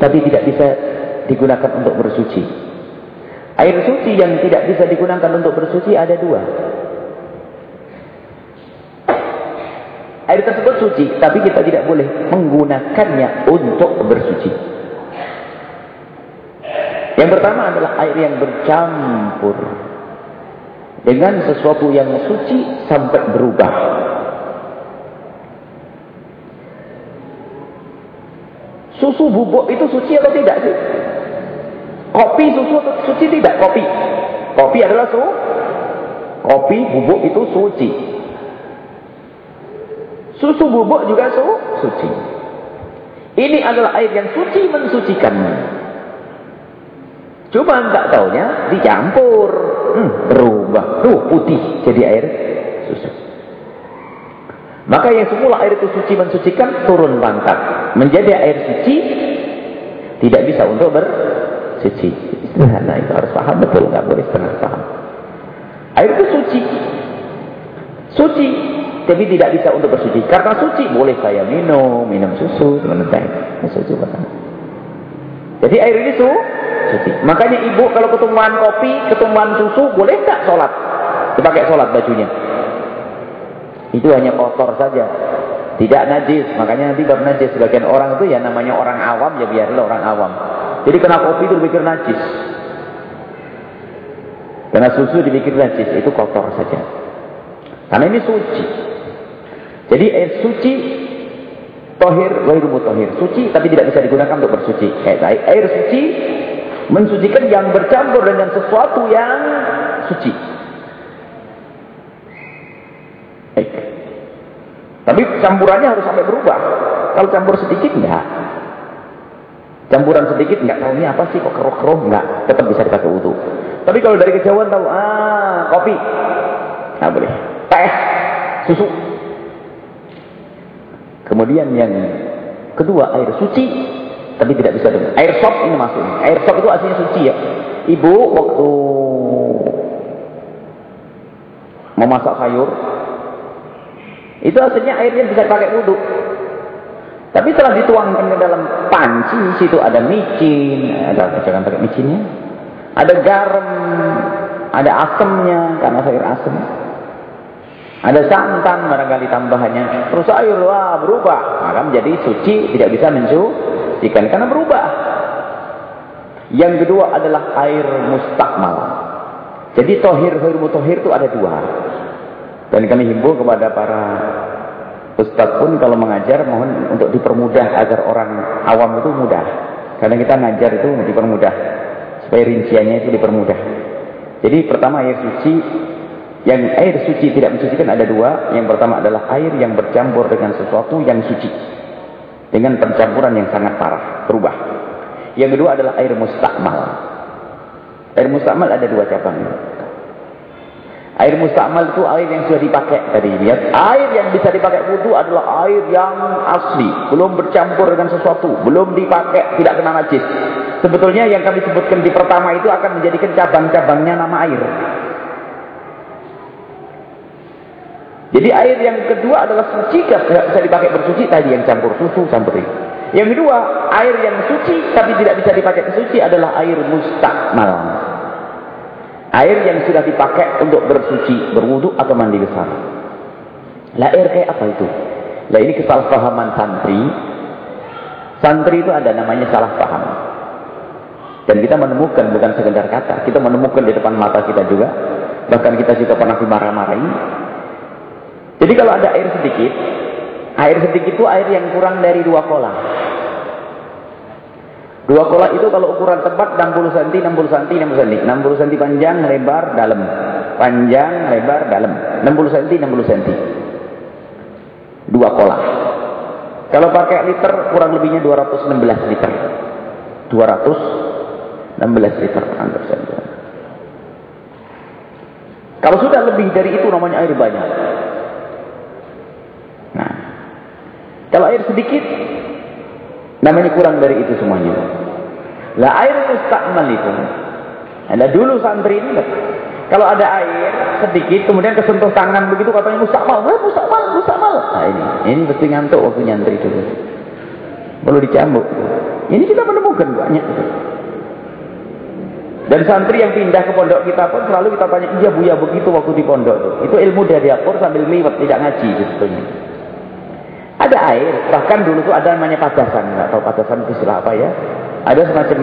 tapi tidak bisa digunakan untuk bersuci. Air suci yang tidak bisa digunakan untuk bersuci ada dua. Air tersebut suci, tapi kita tidak boleh menggunakannya untuk bersuci. Yang pertama adalah air yang bercampur dengan sesuatu yang suci sampai berubah. Susu bubuk itu suci atau tidak sih? Kopi susu suci tidak? Kopi. Kopi adalah su. Kopi bubuk itu suci. Susu bubuk juga su suci. Ini adalah air yang suci mensucikan. Cuma tak taunya dicampur. Hmm, berubah. Tuh putih jadi air susu. Maka yang semula air itu suci mensucikan turun pangkat. Menjadi air suci tidak bisa untuk bersuci. Nah itu harus paham betul, nggak boleh setengah paham. Air itu suci. Suci, tapi tidak bisa untuk bersuci. Karena suci boleh saya minum, minum susu, minum teh. Suci Jadi air ini su, suci. Makanya ibu kalau ketumbuhan kopi, ketumbuhan susu, boleh tak sholat? Dipakai sholat bajunya. Itu hanya kotor saja. Tidak najis. Makanya nanti bab najis. Sebagian orang itu ya namanya orang awam. Ya biarlah orang awam. Jadi kena kopi itu dipikir najis. Kena susu dipikir najis. Itu kotor saja. Karena ini suci. Jadi air suci. Tohir, wairu tohir. Suci tapi tidak bisa digunakan untuk bersuci. Eh, air suci mensucikan yang bercampur dengan sesuatu yang suci. Tapi campurannya harus sampai berubah. Kalau campur sedikit enggak. Campuran sedikit enggak tahu ini apa sih kok keruh-keruh enggak. Tetap bisa dipakai wudhu. Tapi kalau dari kejauhan tahu ah kopi. Nah boleh. Teh, susu. Kemudian yang kedua air suci tapi tidak bisa dengan air sop ini masuk. Air sop itu aslinya suci ya. Ibu waktu memasak sayur itu aslinya airnya bisa pakai wudhu. Tapi setelah dituangkan ke dalam panci, situ ada micin, ada jangan pakai micinnya. Ada garam, ada asamnya karena sayur asam. Ada santan barangkali tambahannya. Terus air wah berubah, maka menjadi suci tidak bisa mensucikan karena berubah. Yang kedua adalah air mustakmal. Jadi tohir, tohir, mutohir itu ada dua. Dan kami himbau kepada para ustadz pun kalau mengajar mohon untuk dipermudah agar orang awam itu mudah. Karena kita ngajar itu dipermudah. Supaya rinciannya itu dipermudah. Jadi pertama air suci. Yang air suci tidak mensucikan ada dua. Yang pertama adalah air yang bercampur dengan sesuatu yang suci. Dengan pencampuran yang sangat parah. Berubah. Yang kedua adalah air mustakmal. Air mustakmal ada dua cabang. Air mustakmal itu air yang sudah dipakai tadi lihat. Air yang bisa dipakai wudhu adalah air yang asli, belum bercampur dengan sesuatu, belum dipakai, tidak kena najis. Sebetulnya yang kami sebutkan di pertama itu akan menjadikan cabang-cabangnya nama air. Jadi air yang kedua adalah suci, tidak bisa dipakai bersuci tadi yang campur susu, campur ini. Yang kedua, air yang suci tapi tidak bisa dipakai bersuci adalah air mustakmal. Air yang sudah dipakai untuk bersuci, berwudu atau mandi besar. Lah air kayak apa itu? Nah ini kesalahpahaman santri. Santri itu ada namanya salah paham. Dan kita menemukan bukan sekedar kata, kita menemukan di depan mata kita juga. Bahkan kita juga pernah dimarah-marahi. Jadi kalau ada air sedikit, air sedikit itu air yang kurang dari dua kolam. Dua kola itu kalau ukuran tepat 60 cm, 60 cm, 60 cm. 60 cm panjang, lebar, dalam. Panjang, lebar, dalam. 60 cm, 60 cm. Dua kola. Kalau pakai liter, kurang lebihnya 216 liter. 216 liter. Anggap saja. Kalau sudah lebih dari itu namanya air banyak. Nah, kalau air sedikit, namanya kurang dari itu semuanya. Lah air mustakmal itu. Ada dulu santri ini kalau ada air sedikit kemudian kesentuh tangan begitu katanya mustakmal, eh, mustakmal, mustakmal. Nah ini, ini mesti ngantuk waktu nyantri dulu. Perlu dicambuk. Ini kita menemukan banyak. Dan santri yang pindah ke pondok kita pun selalu kita tanya, iya bu ya begitu waktu di pondok itu. Ilmu dari dapur sambil liwat, tidak ngaji sebetulnya. Ada air, bahkan dulu tuh ada namanya padasan, nggak tahu padasan itu istilah apa ya. Ada semacam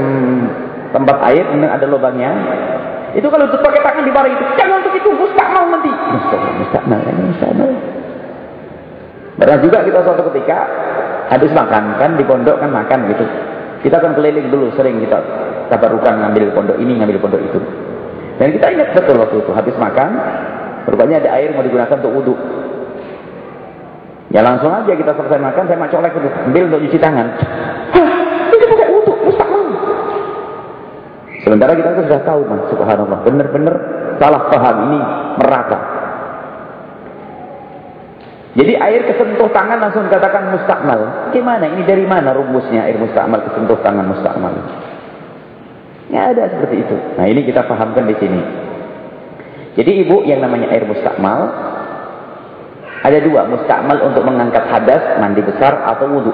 tempat air kemudian ada lubangnya. Itu kalau untuk pakai tangan dimarahi itu jangan untuk itu mustakmal nanti mustakmal mustakmal ini mustakmal pernah juga kita suatu ketika habis makan kan di pondok kan makan gitu. Kita akan keliling dulu sering kita tabarukan ngambil pondok ini ngambil pondok itu. Dan kita ingat betul waktu itu habis makan rupanya ada air mau digunakan untuk wudhu ya langsung aja kita selesai makan saya mau colek itu ambil untuk cuci tangan Sementara kita sudah tahu, mas, subhanallah, benar-benar salah paham ini merata. Jadi air kesentuh tangan langsung dikatakan mustakmal. Gimana? Ini dari mana rumusnya air mustakmal kesentuh tangan mustakmal? Ya ada seperti itu. Nah ini kita pahamkan di sini. Jadi ibu yang namanya air mustakmal ada dua, mustakmal untuk mengangkat hadas, mandi besar atau wudhu.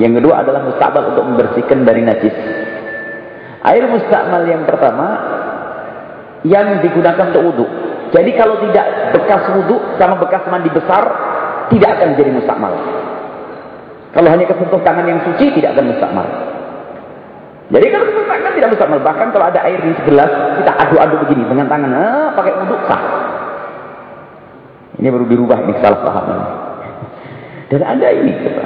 Yang kedua adalah mustakmal untuk membersihkan dari najis. Air mustakmal yang pertama yang digunakan untuk wudhu. Jadi kalau tidak bekas wudhu sama bekas mandi besar tidak akan jadi mustakmal. Kalau hanya kesentuh tangan yang suci tidak akan mustakmal. Jadi kalau kesentuh tangan tidak mustakmal. Bahkan kalau ada air di segelas kita adu-adu begini dengan tangan, ah, pakai wudhu sah. Ini baru dirubah ini salah paham. Dan ada ini coba.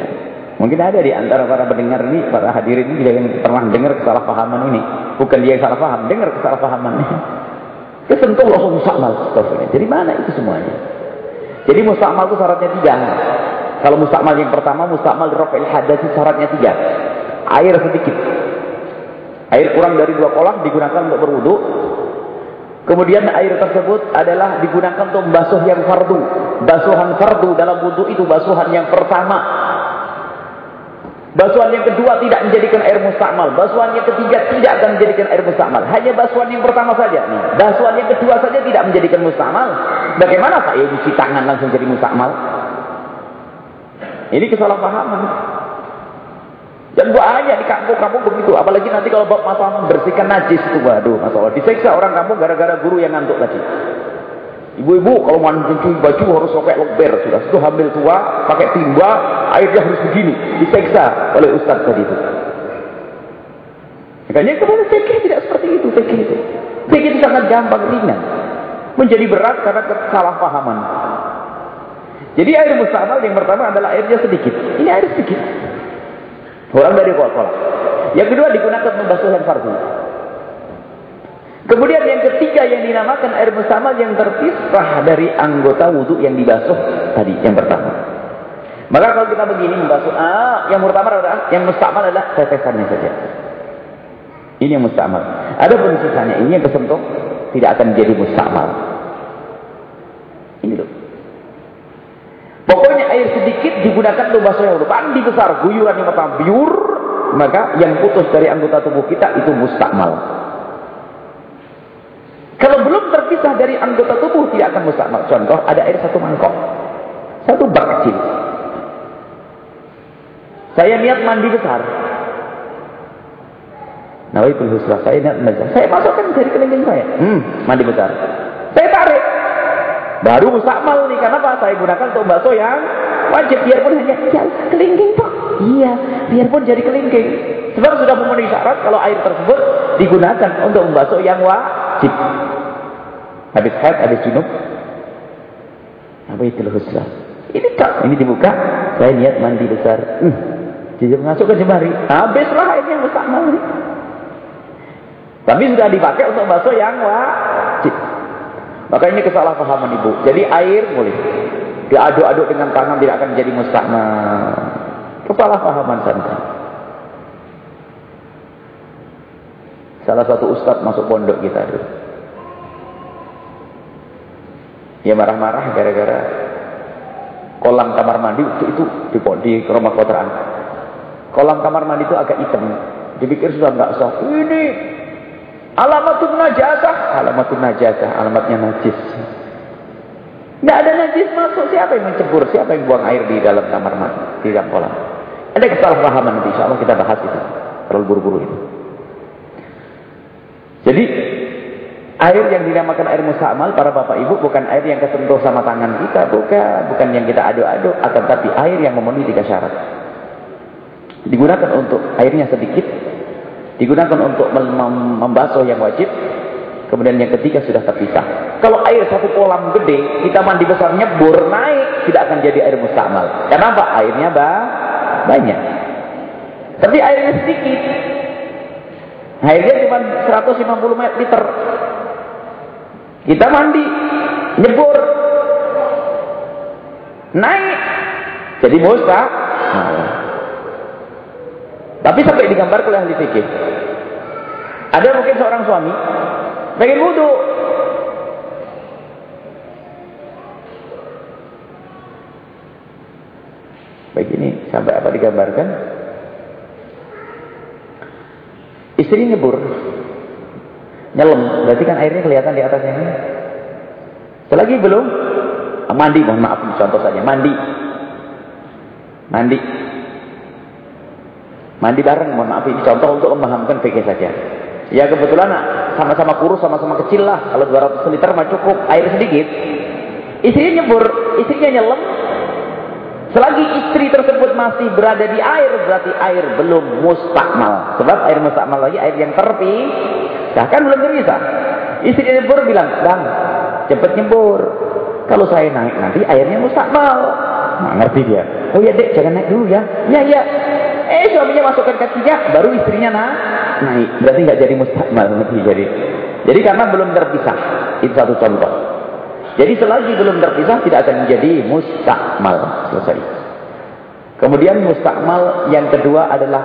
Mungkin ada di antara para pendengar ini, para hadirin ini yang pernah dengar kesalahpahaman ini. Bukan dia yang salah paham, dengar kesalahpahaman ini. Kesentuh langsung mustakmal. Jadi mana itu semuanya? Jadi mustakmal itu syaratnya tiga. Kalau mustakmal yang pertama, mustakmal di rafa'il hadasi syaratnya tiga. Air sedikit. Air kurang dari dua kolam digunakan untuk berwudu. Kemudian air tersebut adalah digunakan untuk membasuh yang fardu. Basuhan fardu dalam wudu itu basuhan yang pertama Basuhan yang kedua tidak menjadikan air mustakmal. Basuhan yang ketiga tidak akan menjadikan air mustakmal. Hanya basuhan yang pertama saja. Nih, basuhan yang kedua saja tidak menjadikan mustakmal. Bagaimana saya cuci tangan langsung jadi mustakmal? Ini kesalahpahaman. Dan banyak di kampung-kampung begitu. Apalagi nanti kalau masalah membersihkan najis itu. Waduh, masalah. Diseksa orang kampung gara-gara guru yang ngantuk tadi. Ibu-ibu kalau mencuci baju harus pakai lokber sudah itu hamil tua pakai timba airnya harus begini diseksa oleh ustaz tadi itu. Makanya kemudian fikih tidak seperti itu fikih itu. Fikih itu sangat gampang ringan. Menjadi berat karena kesalahpahaman. Jadi air mustamal yang pertama adalah airnya sedikit. Ini air sedikit. Orang dari kolak-kolak. Yang kedua digunakan membasuh yang fardu. Kemudian yang ketiga yang dinamakan air mustamal yang terpisah dari anggota wudhu yang dibasuh tadi yang pertama. Maka kalau kita begini membasuh, ah, yang pertama adalah yang mustamal adalah tetesannya saja. Ini yang mustamal. Ada pun sisanya ini yang kesentuh tidak akan jadi mustamal. Ini loh. Pokoknya air sedikit digunakan untuk basuh yang Mandi besar, guyuran yang pertama biur, maka yang putus dari anggota tubuh kita itu mustakmal. Kalau belum terpisah dari anggota tubuh tidak akan mustakmal. Contoh, ada air satu mangkok. Satu bak kecil. Saya niat mandi besar. Nawaitul husrah. Saya niat mandi besar. Saya masukkan dari kelingking saya. Hmm, mandi besar. Saya tarik. Baru mustakmal nih. Kenapa? Saya gunakan untuk bakso yang wajib biarpun hanya ya, kelingking toh. Iya, biarpun jadi kelingking. Sebab sudah memenuhi syarat kalau air tersebut digunakan untuk membasuh yang wajib. Habis haid, habis junub. Apa itu husla? Ini kak, ini dibuka. Saya niat mandi besar. Hmm. Jadi masuk ke jemari. Habislah airnya mustakmal ini. Tapi sudah dipakai untuk membasuh yang wajib. Maka ini kesalahpahaman ibu. Jadi air boleh. Diaduk-aduk dengan tangan tidak akan menjadi mustakmal. Kesalahpahaman santri. Salah satu ustaz masuk pondok kita dulu. Dia marah-marah gara-gara kolam kamar mandi itu, itu di, di rumah kotoran. Kolam kamar mandi itu agak hitam. Dipikir sudah enggak sah. Ini alamatun najasah, alamatun najasah, alamatnya najis. Enggak ada najis masuk. Siapa yang mencebur? Siapa yang buang air di dalam kamar mandi, di dalam kolam? Ada kesalahpahaman nanti insya Allah kita bahas itu. Terlalu buru-buru itu. Jadi air yang dinamakan air musamal para bapak ibu bukan air yang kesentuh sama tangan kita, bukan, bukan yang kita aduk-aduk, akan tapi air yang memenuhi tiga syarat. Digunakan untuk airnya sedikit, digunakan untuk membasuh yang wajib, kemudian yang ketiga sudah terpisah. Kalau air satu kolam gede, kita mandi besar nyebur naik, tidak akan jadi air musamal. Kenapa? Airnya bah, banyak. Tapi airnya sedikit, Airnya cuma 150 liter. Kita mandi, nyebur, naik, jadi musta. Tapi sampai digambar oleh ahli fikih. Ada mungkin seorang suami pengen wudhu, Baik ini sampai apa digambarkan? Istri nyebur. Nyelam. Berarti kan airnya kelihatan di atasnya. Selagi belum. Mandi. Mohon maaf. Contoh saja. Mandi. Mandi. Mandi bareng. Mohon maaf. Ini contoh untuk memahamkan fikih saja. Ya kebetulan sama-sama kurus, sama-sama kecil lah. Kalau 200 liter mah cukup. Air sedikit. Istrinya nyebur. Istrinya nyelam. Selagi istri tersebut masih berada di air, berarti air belum mustakmal. Sebab air mustakmal lagi air yang terpi, bahkan belum terpisah. Istri nyebur bilang, bang, cepat nyebur. Kalau saya naik nanti airnya mustakmal. Nah, ngerti dia. Oh ya dek, jangan naik dulu ya. Ya ya. Eh suaminya masukkan kakinya, baru istrinya nah, naik. Berarti nggak jadi mustakmal nanti jadi. Jadi karena belum terpisah. Itu satu contoh. Jadi selagi belum terpisah tidak akan menjadi mustakmal. Selesai. Kemudian mustakmal yang kedua adalah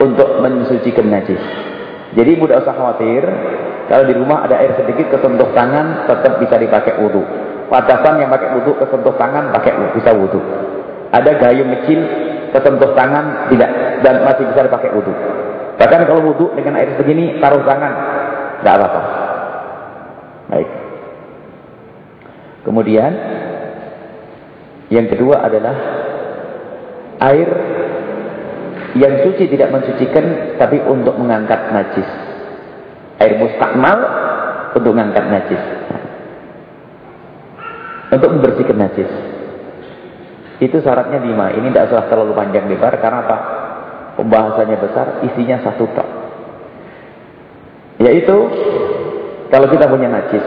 untuk mensucikan najis. Jadi tidak usah khawatir. Kalau di rumah ada air sedikit kesentuh tangan tetap bisa dipakai wudhu. Patasan yang pakai wudhu kesentuh tangan pakai bisa wudhu. Ada gayung kecil kesentuh tangan tidak dan masih bisa dipakai wudhu. Bahkan kalau wudhu dengan air segini taruh tangan tidak apa-apa. Baik. Kemudian yang kedua adalah air yang suci tidak mensucikan tapi untuk mengangkat najis. Air mustakmal untuk mengangkat najis. Untuk membersihkan najis. Itu syaratnya lima. Ini tidak usah terlalu panjang lebar karena apa? Pembahasannya besar, isinya satu tak. Yaitu kalau kita punya najis,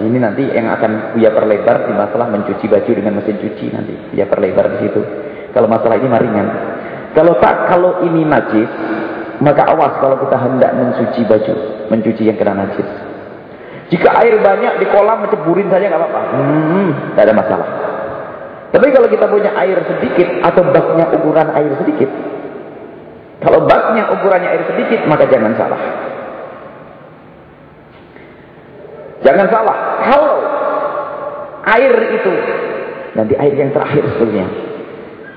ini nanti yang akan dia perlebar di masalah mencuci baju dengan mesin cuci nanti. Dia perlebar di situ. Kalau masalah ini maringan. Kalau tak, kalau ini najis, maka awas kalau kita hendak mencuci baju, mencuci yang kena najis. Jika air banyak di kolam menceburin saja nggak apa-apa. Hmm, tidak ada masalah. Tapi kalau kita punya air sedikit atau baknya ukuran air sedikit, kalau baknya ukurannya air sedikit, maka jangan salah. Jangan salah. Kalau air itu nanti air yang terakhir sebetulnya.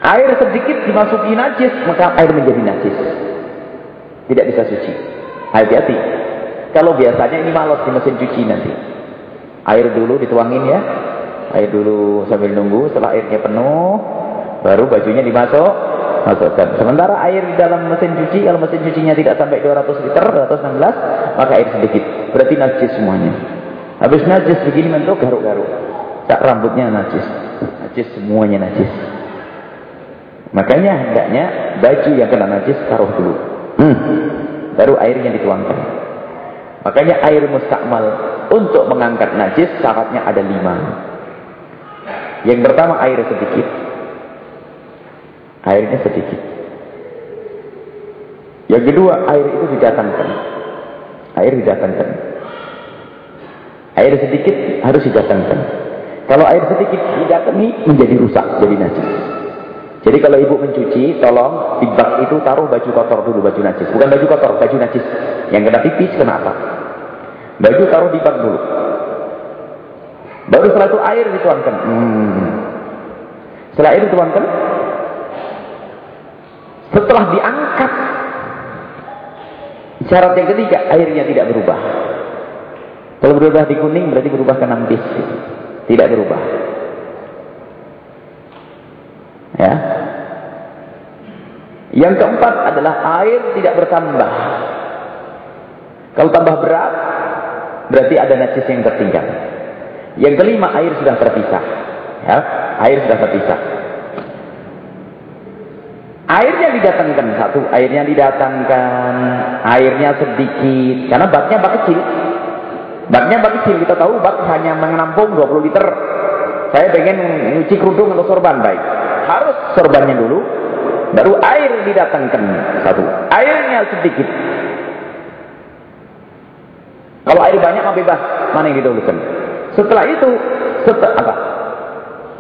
Air sedikit dimasuki najis, maka air menjadi najis. Tidak bisa suci. Hati-hati. Kalau biasanya ini malos di mesin cuci nanti. Air dulu dituangin ya. Air dulu sambil nunggu, setelah airnya penuh, baru bajunya dimasuk, masukkan. Sementara air di dalam mesin cuci, kalau mesin cucinya tidak sampai 200 liter, 216, maka air sedikit. Berarti najis semuanya. Habis najis begini mentok garuk-garuk. Tak rambutnya najis. Najis semuanya najis. Makanya hendaknya baju yang kena najis taruh dulu. Hmm. Baru airnya dituangkan. Makanya air mustakmal untuk mengangkat najis syaratnya ada lima. Yang pertama air sedikit. Airnya sedikit. Yang kedua air itu didatangkan. Air didatangkan. Air sedikit harus didatangkan. Kalau air sedikit didatangi menjadi rusak, jadi najis. Jadi kalau ibu mencuci, tolong di bak itu taruh baju kotor dulu, baju najis. Bukan baju kotor, baju najis. Yang kena pipis, kena apa? Baju taruh di bak dulu. Baru setelah itu air dituangkan. Hmm. Setelah air dituangkan, setelah diangkat, syarat yang ketiga, airnya tidak berubah. Kalau berubah di kuning berarti berubah ke nampis. Tidak berubah. Ya. Yang keempat adalah air tidak bertambah. Kalau tambah berat, berarti ada najis yang tertinggal. Yang kelima, air sudah terpisah. Ya, air sudah terpisah. Airnya didatangkan satu, airnya didatangkan, airnya sedikit, karena baknya bak kecil. Baknya bak kecil, kita tahu bak hanya menampung 20 liter. Saya pengen nyuci kerudung atau sorban, baik. Harus sorbannya dulu, baru air didatangkan satu. Airnya sedikit. Kalau air banyak mah bebas, mana yang didahulukan. Setelah itu, setelah apa?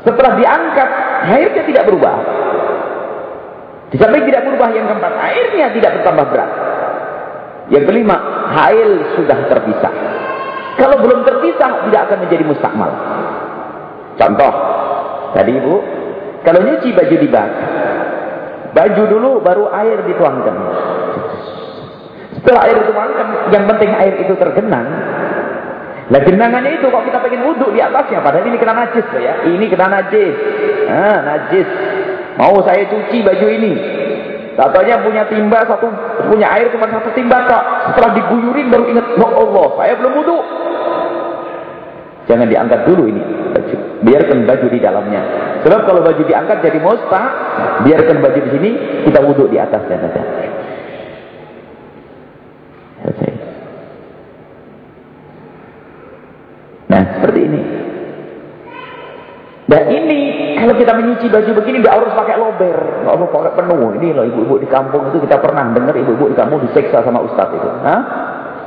Setelah diangkat, airnya tidak berubah. Di samping tidak berubah yang keempat, airnya tidak bertambah berat. Yang kelima, hail sudah terpisah. Kalau belum terpisah, tidak akan menjadi mustakmal. Contoh, tadi ibu, kalau nyuci baju di bak, baju dulu baru air dituangkan. Setelah air dituangkan, yang penting air itu tergenang. Lah genangannya itu kok kita pengen wudhu di atasnya, padahal ini kena najis ya. Ini kena najis. Ah, najis. Mau saya cuci baju ini. Satunya punya timba, satu punya air cuma satu timba kok. Setelah diguyurin baru ingat, oh Allah, saya belum wudhu. Jangan diangkat dulu ini baju. Biarkan baju di dalamnya. Sebab kalau baju diangkat jadi mosta, biarkan baju di sini, kita wudhu di atasnya saja. Nah, seperti ini. Dan ini kalau kita menyuci baju begini tidak harus pakai lober, nggak harus pakai penuh. Ini loh ibu-ibu di kampung itu kita pernah dengar ibu-ibu di kampung diseksa sama ustadz itu. Hah?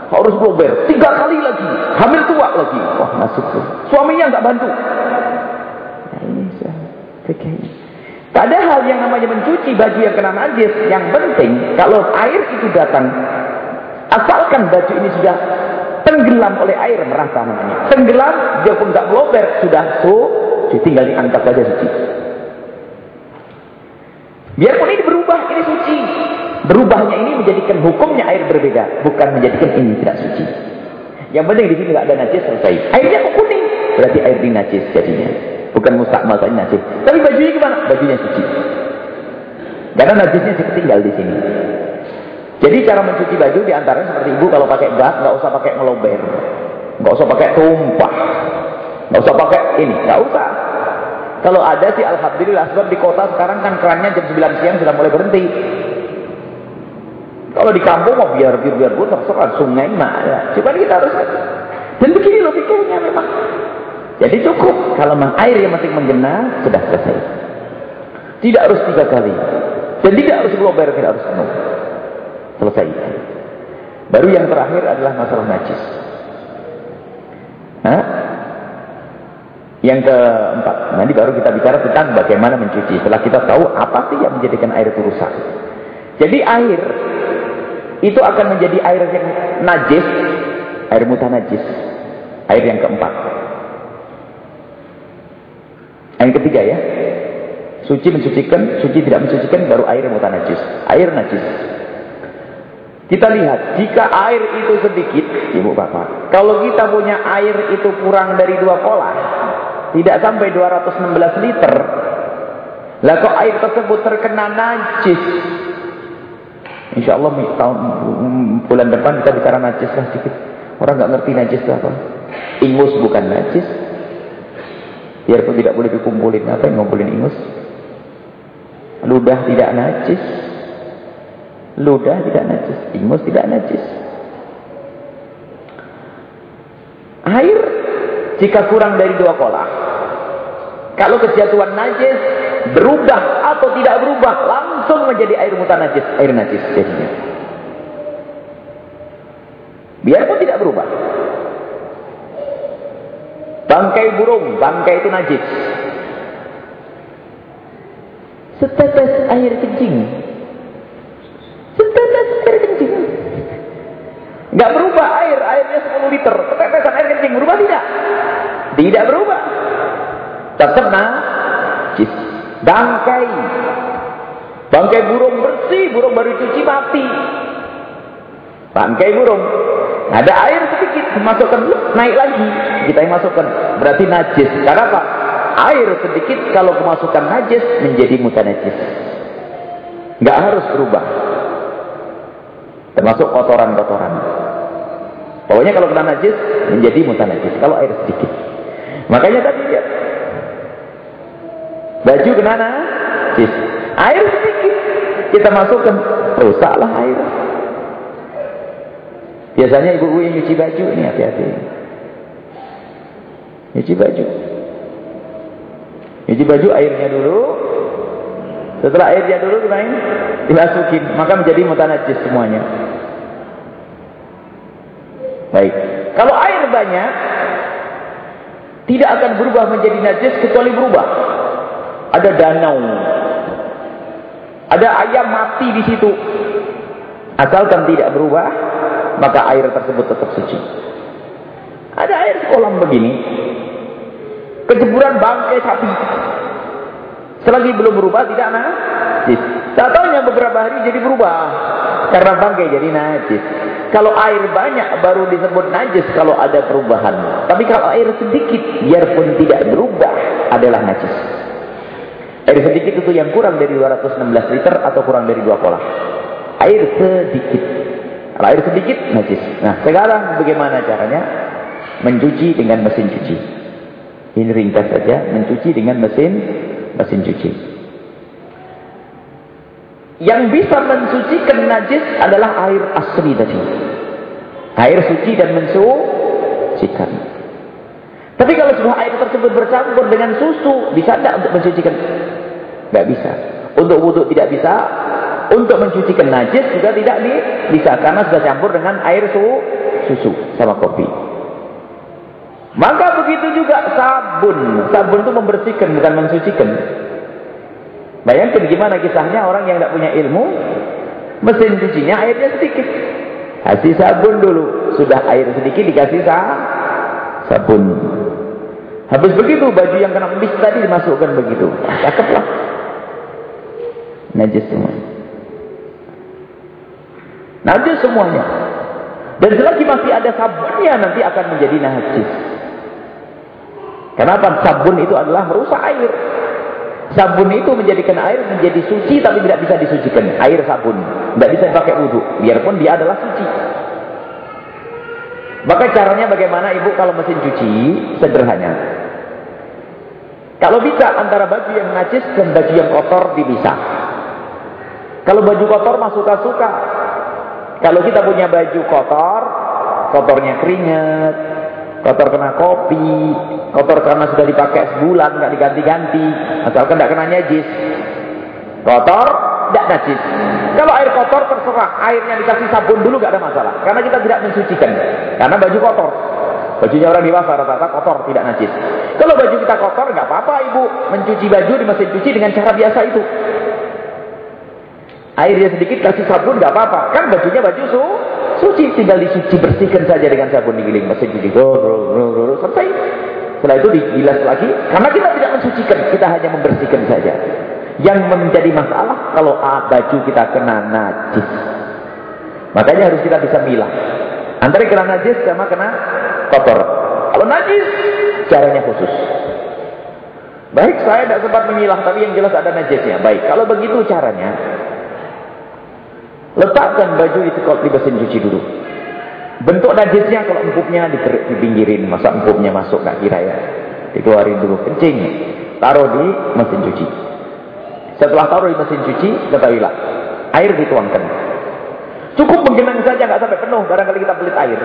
Harus lober tiga kali lagi, hamil tua lagi. Wah masuk tuh. Suaminya nggak bantu. Nah, ini Padahal yang namanya mencuci baju yang kena najis, yang penting kalau air itu datang, asalkan baju ini sudah tenggelam oleh air merasa namanya. Tenggelam, dia pun nggak melober, sudah suci, tinggal diangkat saja suci. Biarpun ini berubah, ini suci. Berubahnya ini menjadikan hukumnya air berbeda, bukan menjadikan ini tidak suci. Yang penting di sini nggak ada najis selesai. Airnya kok kuning, berarti air ini najis jadinya. Bukan mustakmal tadi najis. Tapi bajunya gimana? Bajunya suci. Karena najisnya tinggal di sini. Jadi cara mencuci baju di antaranya seperti ibu kalau pakai gas nggak usah pakai ngelober, nggak usah pakai tumpah. Nggak usah pakai ini, nggak usah. Kalau ada sih alhamdulillah sebab di kota sekarang kan kerannya jam 9 siang sudah mulai berhenti. Kalau di kampung mau biar biar biar gue terserah sungai mah ya. Cuma kita harus dan begini loh pikirnya memang. Jadi cukup kalau memang air yang masih menggena sudah selesai. Tidak harus tiga kali. Dan tidak harus global, tidak harus penuh. Selesai. Baru yang terakhir adalah masalah najis. Hah? Yang keempat, nanti baru kita bicara tentang bagaimana mencuci. Setelah kita tahu apa sih yang menjadikan air itu rusak. Jadi air itu akan menjadi air yang najis, air muta najis. Air yang keempat. Yang ketiga ya. Suci mensucikan, suci tidak mensucikan baru air muta najis. Air najis. Kita lihat, jika air itu sedikit, ibu bapak, kalau kita punya air itu kurang dari dua pola, tidak sampai 216 liter. Lah kok air tersebut terkena najis? Insya Allah tahun bulan depan kita bicara najis lah sedikit. Orang nggak ngerti najis itu apa. Ingus bukan najis. Biarpun tidak boleh dikumpulin. Apa yang ngumpulin ingus? Ludah tidak najis. Ludah tidak najis. Ingus tidak najis. Air jika kurang dari dua kolah. Kalau kejatuhan najis berubah atau tidak berubah langsung menjadi air mutanajis, air najis jadinya. Biarpun tidak berubah. Bangkai burung, bangkai itu najis. Setetes air kencing. Setetes kencing. Enggak berubah air, airnya 10 liter. Setetesan air kencing berubah tidak? Tidak berubah. Tetap najis. Bangkai. Bangkai burung bersih, burung baru cuci mati. Bangkai burung. Ada air sedikit, masukkan naik lagi. Kita yang masukkan. Berarti najis. Karena apa? Air sedikit kalau kemasukan najis menjadi mutanajis. Enggak harus berubah. Termasuk kotoran-kotoran. Pokoknya kalau kena najis menjadi mutanajis. Kalau air sedikit. Makanya tadi lihat. Baju kena najis. Air sedikit. Kita masukkan. Rusaklah air. Biasanya ibu-ibu yang nyuci baju ini hati-hati. Nyuci baju. Nyuci baju airnya dulu. Setelah airnya dulu dimain, dimasukin, maka menjadi mutanajis semuanya. Baik. Kalau air banyak, tidak akan berubah menjadi najis kecuali berubah. Ada danau. Ada ayam mati di situ. Asalkan tidak berubah, maka air tersebut tetap suci. Ada air kolam begini, kejeburan bangkai sapi. Selagi belum berubah tidak najis. Tahunya beberapa hari jadi berubah karena bangkai jadi najis. Kalau air banyak baru disebut najis kalau ada perubahan. Tapi kalau air sedikit biarpun tidak berubah adalah najis. Air sedikit itu yang kurang dari 216 liter atau kurang dari dua kolah. Air sedikit. Kalau air sedikit, najis. Nah, sekarang bagaimana caranya? Mencuci dengan mesin cuci. Ini ringkas saja, mencuci dengan mesin mesin cuci. Yang bisa mensucikan najis adalah air asli tadi. Air suci dan mensucikan. Tapi kalau sudah air tersebut bercampur dengan susu, bisa tidak untuk mensucikan? Tidak bisa. Untuk wudhu tidak bisa, untuk mencucikan najis juga tidak bisa karena sudah campur dengan air su, susu sama kopi. Maka begitu juga sabun. Sabun itu membersihkan bukan mensucikan. Bayangkan gimana kisahnya orang yang tidak punya ilmu, mesin cucinya airnya sedikit. Kasih sabun dulu, sudah air sedikit dikasih sah, sabun. Habis begitu baju yang kena bis tadi dimasukkan begitu. Cakeplah. Najis semua. Najis semuanya. Dan selagi masih ada sabunnya nanti akan menjadi najis. Kenapa? Sabun itu adalah merusak air. Sabun itu menjadikan air menjadi suci tapi tidak bisa disucikan. Air sabun. Tidak bisa dipakai wudhu. Biarpun dia adalah suci. Maka caranya bagaimana ibu kalau mesin cuci? Sederhana. Kalau bisa antara baju yang najis dan baju yang kotor dipisah. Kalau baju kotor masuk suka-suka. Kalau kita punya baju kotor, kotornya keringat, kotor kena kopi, kotor karena sudah dipakai sebulan nggak diganti-ganti, asalkan tidak kena najis. Kotor, tidak najis. Kalau air kotor terserah, airnya dikasih sabun dulu nggak ada masalah, karena kita tidak mensucikan, karena baju kotor. Bajunya orang dewasa rata-rata kotor, tidak najis. Kalau baju kita kotor, nggak apa-apa ibu mencuci baju di mesin cuci dengan cara biasa itu. Airnya sedikit kasih sabun nggak apa-apa. Kan bajunya baju su suci tinggal disuci bersihkan saja dengan sabun digiling mesin cuci. Selesai. Setelah itu digilas lagi karena kita tidak mensucikan, kita hanya membersihkan saja. Yang menjadi masalah kalau ah, baju kita kena najis. Makanya harus kita bisa milah. Antara kena najis sama kena kotor. Kalau najis caranya khusus. Baik, saya tidak sempat memilah, tapi yang jelas ada najisnya. Baik, kalau begitu caranya, Letakkan baju itu kalau di mesin cuci dulu. Bentuk najisnya kalau empuknya dipinggirin, masa empuknya masuk gak kira ya. Dikeluarin dulu kencing, taruh di mesin cuci. Setelah taruh di mesin cuci, ketahuilah, air dituangkan. Cukup menggenang saja, nggak sampai penuh, barangkali kita belit air.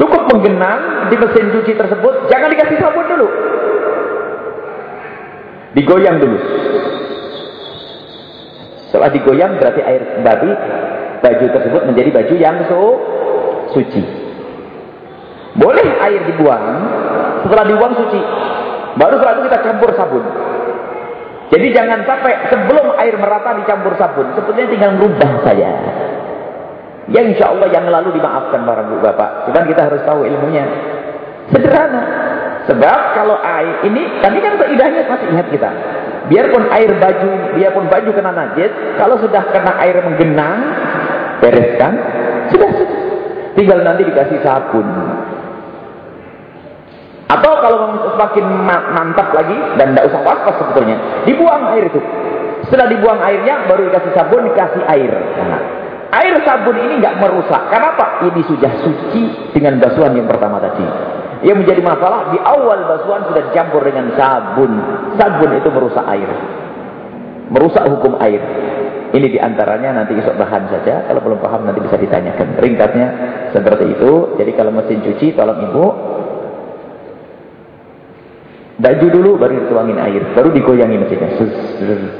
Cukup menggenang di mesin cuci tersebut, jangan dikasih sabun dulu. Digoyang dulu. Setelah digoyang berarti air babi baju tersebut menjadi baju yang su suci. Boleh air dibuang, setelah dibuang suci. Baru setelah itu kita campur sabun. Jadi jangan sampai sebelum air merata dicampur sabun. Sebetulnya tinggal merubah saja. Ya insya Allah yang lalu dimaafkan para bu bapak. Cuman kita harus tahu ilmunya. Sederhana. Sebab kalau air ini, tadi kan keidahnya masih ingat kita. Biarpun air baju, biarpun baju kena najis, kalau sudah kena air menggenang, bereskan, sudah, sudah. Tinggal nanti dikasih sabun. Atau kalau semakin mantap lagi dan tidak usah was-was sebetulnya, dibuang air itu. Setelah dibuang airnya, baru dikasih sabun, dikasih air. Nah, air sabun ini nggak merusak. Kenapa? Ini sudah suci dengan basuhan yang pertama tadi. Yang menjadi masalah di awal basuhan sudah dicampur dengan sabun. Sabun itu merusak air. Merusak hukum air. Ini di antaranya nanti esok bahan saja. Kalau belum paham nanti bisa ditanyakan. Ringkasnya seperti itu. Jadi kalau mesin cuci tolong ibu Baju dulu baru dituangin air, baru digoyangin mesinnya.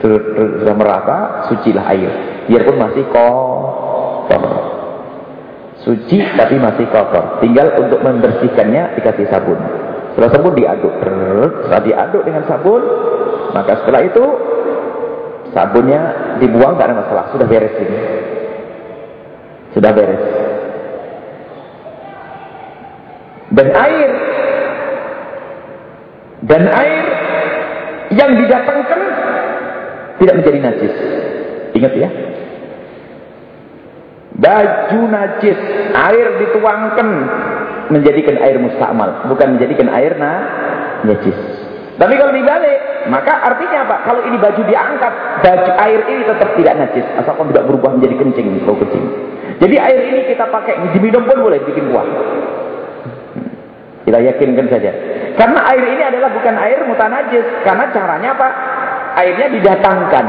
Sudah merata, sucilah air. Biarpun masih kotor. Suci tapi masih kotor. Tinggal untuk membersihkannya dikasih sabun. Setelah sabun diaduk. Setelah diaduk dengan sabun, maka setelah itu sabunnya dibuang tidak ada masalah. Sudah beres ini. Sudah beres. Dan air dan air yang didatangkan tidak menjadi najis. Ingat ya. Baju najis, air dituangkan menjadikan air mustamal, bukan menjadikan air na najis. Tapi kalau dibalik, maka artinya apa? Kalau ini baju diangkat, baju air ini tetap tidak najis, asalkan tidak berubah menjadi kencing, bau kencing. Jadi air ini kita pakai diminum pun boleh bikin kuah. Kita yakinkan saja. Karena air ini adalah bukan air mutanajis. Karena caranya apa? Airnya didatangkan.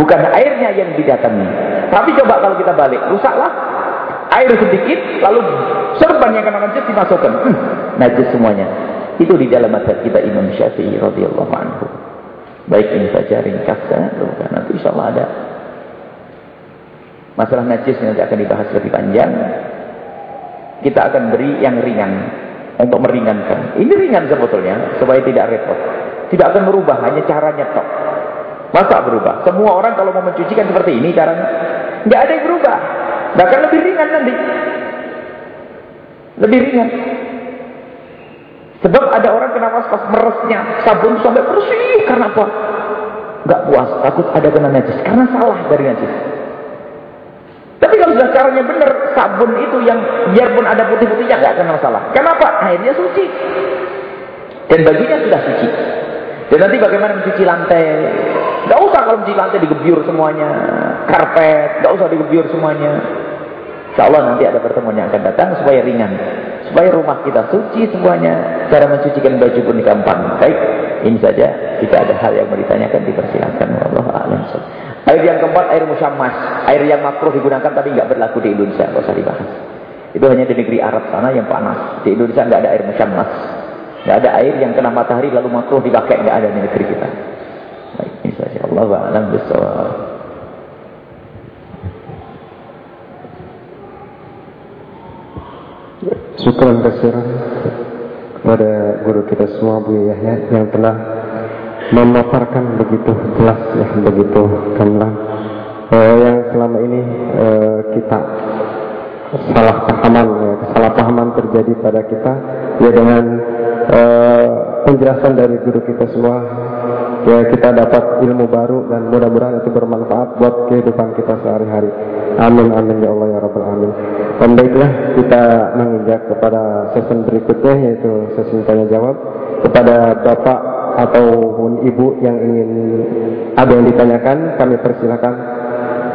Bukan airnya yang didatangi. Tapi coba kalau kita balik. Rusaklah. Air sedikit. Lalu serban yang kena najis dimasukkan. Hmm, najis semuanya. Itu di dalam mazhab kita Imam Syafi'i radhiyallahu anhu. Baik ini saja ringkasnya. Nanti insya Allah ada. Masalah najis nanti akan dibahas lebih panjang. Kita akan beri yang ringan untuk meringankan. Ini ringan sebetulnya supaya tidak repot. Tidak akan merubah, hanya caranya tok. Masa berubah? Semua orang kalau mau mencucikan seperti ini caranya, nggak ada yang berubah. Bahkan lebih ringan nanti. Lebih ringan. Sebab ada orang kenapa pas meresnya sabun sampai bersih karena apa? Gak puas, takut ada kena najis. Karena salah dari najis. Tapi kalau sudah caranya benar, sabun itu yang biarpun ada putih-putihnya nggak akan masalah. Kenapa? Airnya suci. Dan bajunya sudah suci. Dan nanti bagaimana mencuci lantai? Gak usah kalau mencuci lantai digebyur semuanya. Karpet, gak usah digebyur semuanya. Insya Allah nanti ada pertemuan yang akan datang supaya ringan. Supaya rumah kita suci semuanya. Cara mencucikan baju pun gampang. Baik, ini saja. Jika ada hal yang mau ditanyakan, dipersilakan. Allah a'lam. Air yang keempat, air musyammas. Air yang makruh digunakan tapi nggak berlaku di Indonesia. Nggak usah dibahas. Itu hanya di negeri Arab sana yang panas. Di Indonesia nggak ada air musyammas. Nggak ada air yang kena matahari lalu makruh dipakai. Nggak ada di negeri kita. Baik, ini saja. Allah wa'alam bisawab. Syukuran kasih kepada guru kita semua Bu Yahya yang telah memaparkan begitu jelas ya begitu gamblang eh, yang selama ini eh, kita salah pahaman ya, kesalahpahaman terjadi pada kita ya dengan eh, penjelasan dari guru kita semua ya kita dapat ilmu baru dan mudah-mudahan itu bermanfaat buat kehidupan kita sehari-hari amin amin ya Allah ya rabbal alamin dan baiklah kita menginjak kepada sesi berikutnya yaitu sesi tanya jawab kepada Bapak ataupun ibu yang ingin ada yang ditanyakan, kami persilakan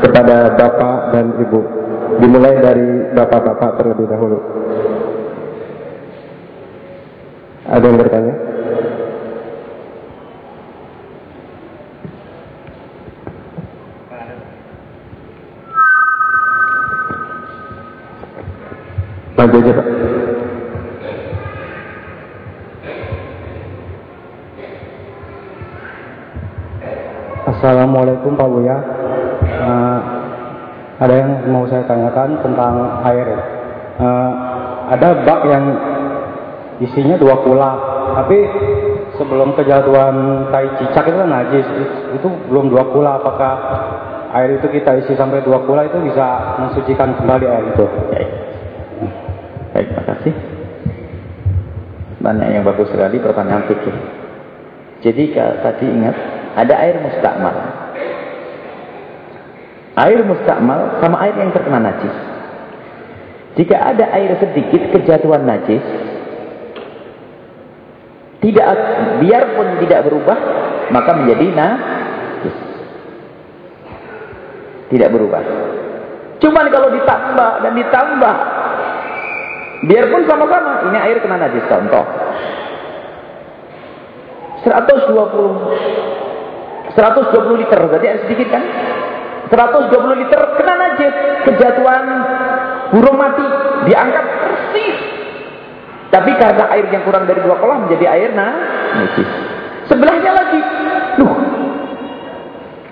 kepada bapak dan ibu. Dimulai dari bapak-bapak terlebih dahulu. Ada yang bertanya? Maju aja Pak. Assalamualaikum Pak Buya. Uh, ada yang mau saya tanyakan tentang air. Uh, ada bak yang isinya dua kula, tapi sebelum kejatuhan tai cicak itu kan najis. Itu belum dua kula. Apakah air itu kita isi sampai dua kula itu bisa mensucikan kembali air itu? Baik. Terima kasih. Banyak yang bagus sekali pertanyaan fikih. Jadi tadi ingat ada air mustakmal. Air mustakmal sama air yang terkena najis. Jika ada air sedikit kejatuhan najis, tidak biarpun tidak berubah, maka menjadi najis. Tidak berubah. Cuman kalau ditambah dan ditambah, biarpun sama-sama, ini air kena najis contoh. 120 120 liter, berarti ada sedikit kan? 120 liter kena najis, kejatuhan burung mati, diangkat bersih. Tapi karena air yang kurang dari dua kolam menjadi air nah, najis. Sebelahnya lagi, loh,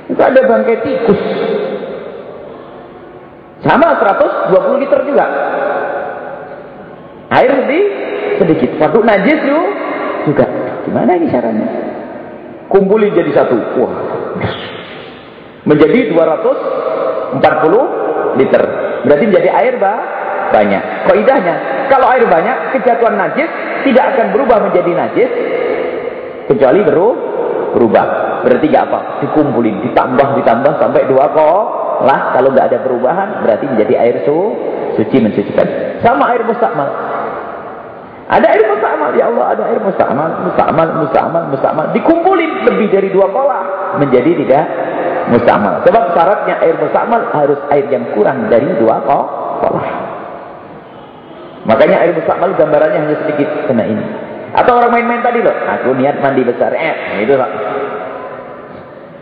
itu ada bangkai tikus. Sama 120 liter juga. Air lebih sedikit. Satu najis juga. Gimana ini caranya? kumpulin jadi satu. Wah. Menjadi 240 liter. Berarti menjadi air bah, banyak. Kaidahnya, kalau air banyak, kejatuhan najis tidak akan berubah menjadi najis kecuali beru berubah. Berarti gak apa? Dikumpulin, ditambah, ditambah sampai dua kok. Lah, kalau nggak ada perubahan, berarti menjadi air su, suci mensucikan. Sama air mustakmal. Ada air mustakmal, ya Allah, ada air mustakmal, mustakmal, mustakmal, mustakmal. Dikumpulin lebih dari dua pola menjadi tidak mustakmal. Sebab syaratnya air mustakmal harus air yang kurang dari dua pola. Makanya air mustakmal gambarannya hanya sedikit kena ini. Atau orang main-main tadi loh, aku niat mandi besar, eh, itu Pak.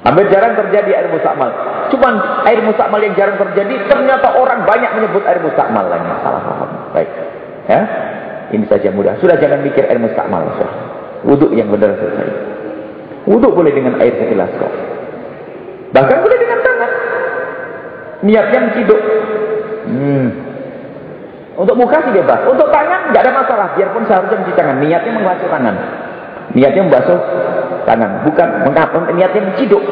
Hampir jarang terjadi air mustakmal. Cuman air mustakmal yang jarang terjadi, ternyata orang banyak menyebut air mustakmal lainnya. Salah paham. Baik. Ya. Ini saja mudah. Sudah jangan mikir air mustakmal. Wuduk yang benar selesai. Wuduk boleh dengan air segelas kok. Bahkan boleh dengan tangan. Niatnya menciduk. Hmm. Untuk muka sih bebas. Untuk tangan nggak ada masalah. Biarpun seharusnya mencuci tangan. Niatnya membasuh tangan. Niatnya membasuh tangan. Bukan mengapa. Niatnya menciduk.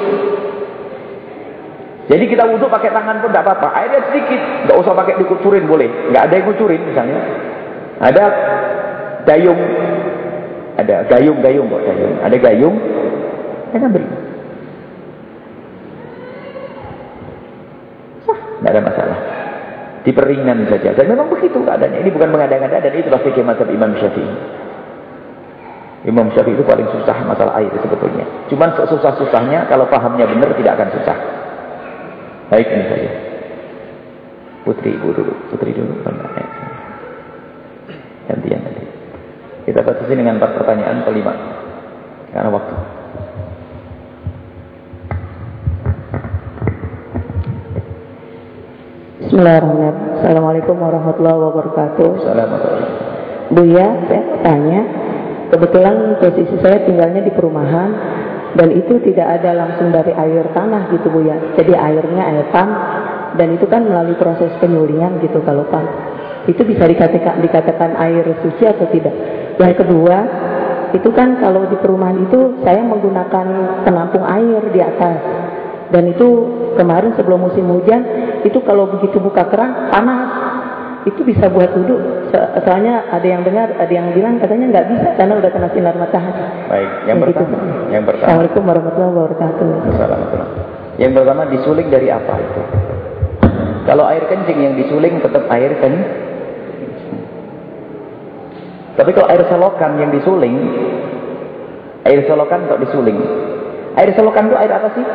Jadi kita wuduk pakai tangan pun tidak apa-apa. Airnya sedikit. Nggak usah pakai dikucurin boleh. Nggak ada yang kucurin misalnya. Ada dayung, ada gayung-gayung kok dayung. Ada gayung, kita beri. Sah, tidak ada masalah. Diperingan saja. Dan memang begitu keadaannya. Ini bukan mengada-ngada dan itulah fikih mazhab Imam Syafi'i. Imam Syafi'i itu paling susah masalah air sebetulnya. Cuman susah-susahnya kalau pahamnya benar tidak akan susah. Baik ini saja. Putri ibu dulu, putri dulu. Benar. Gantian nanti. Kita batasi dengan empat pertanyaan kelima. Karena waktu. Bismillahirrahmanirrahim. Assalamualaikum warahmatullahi wabarakatuh. Assalamualaikum. Buya, saya tanya. Kebetulan posisi saya tinggalnya di perumahan dan itu tidak ada langsung dari air tanah gitu Bu ya. Jadi airnya air pam dan itu kan melalui proses penyulingan gitu kalau pam itu bisa dikatakan, dikatakan air suci atau tidak. Yang kedua, itu kan kalau di perumahan itu saya menggunakan penampung air di atas. Dan itu kemarin sebelum musim hujan, itu kalau begitu buka keran, panas. Itu bisa buat wudhu. Soalnya ada yang dengar, ada yang bilang katanya nggak bisa karena udah kena sinar matahari. Baik, yang Gitu. pertama. Yang pertama. Assalamualaikum warahmatullahi wabarakatuh. Assalamualaikum. Yang pertama disuling dari apa itu? Kalau air kencing yang disuling tetap air kan Tapi kalau air selokan yang disuling, air selokan kok disuling. Air selokan itu air apa sih?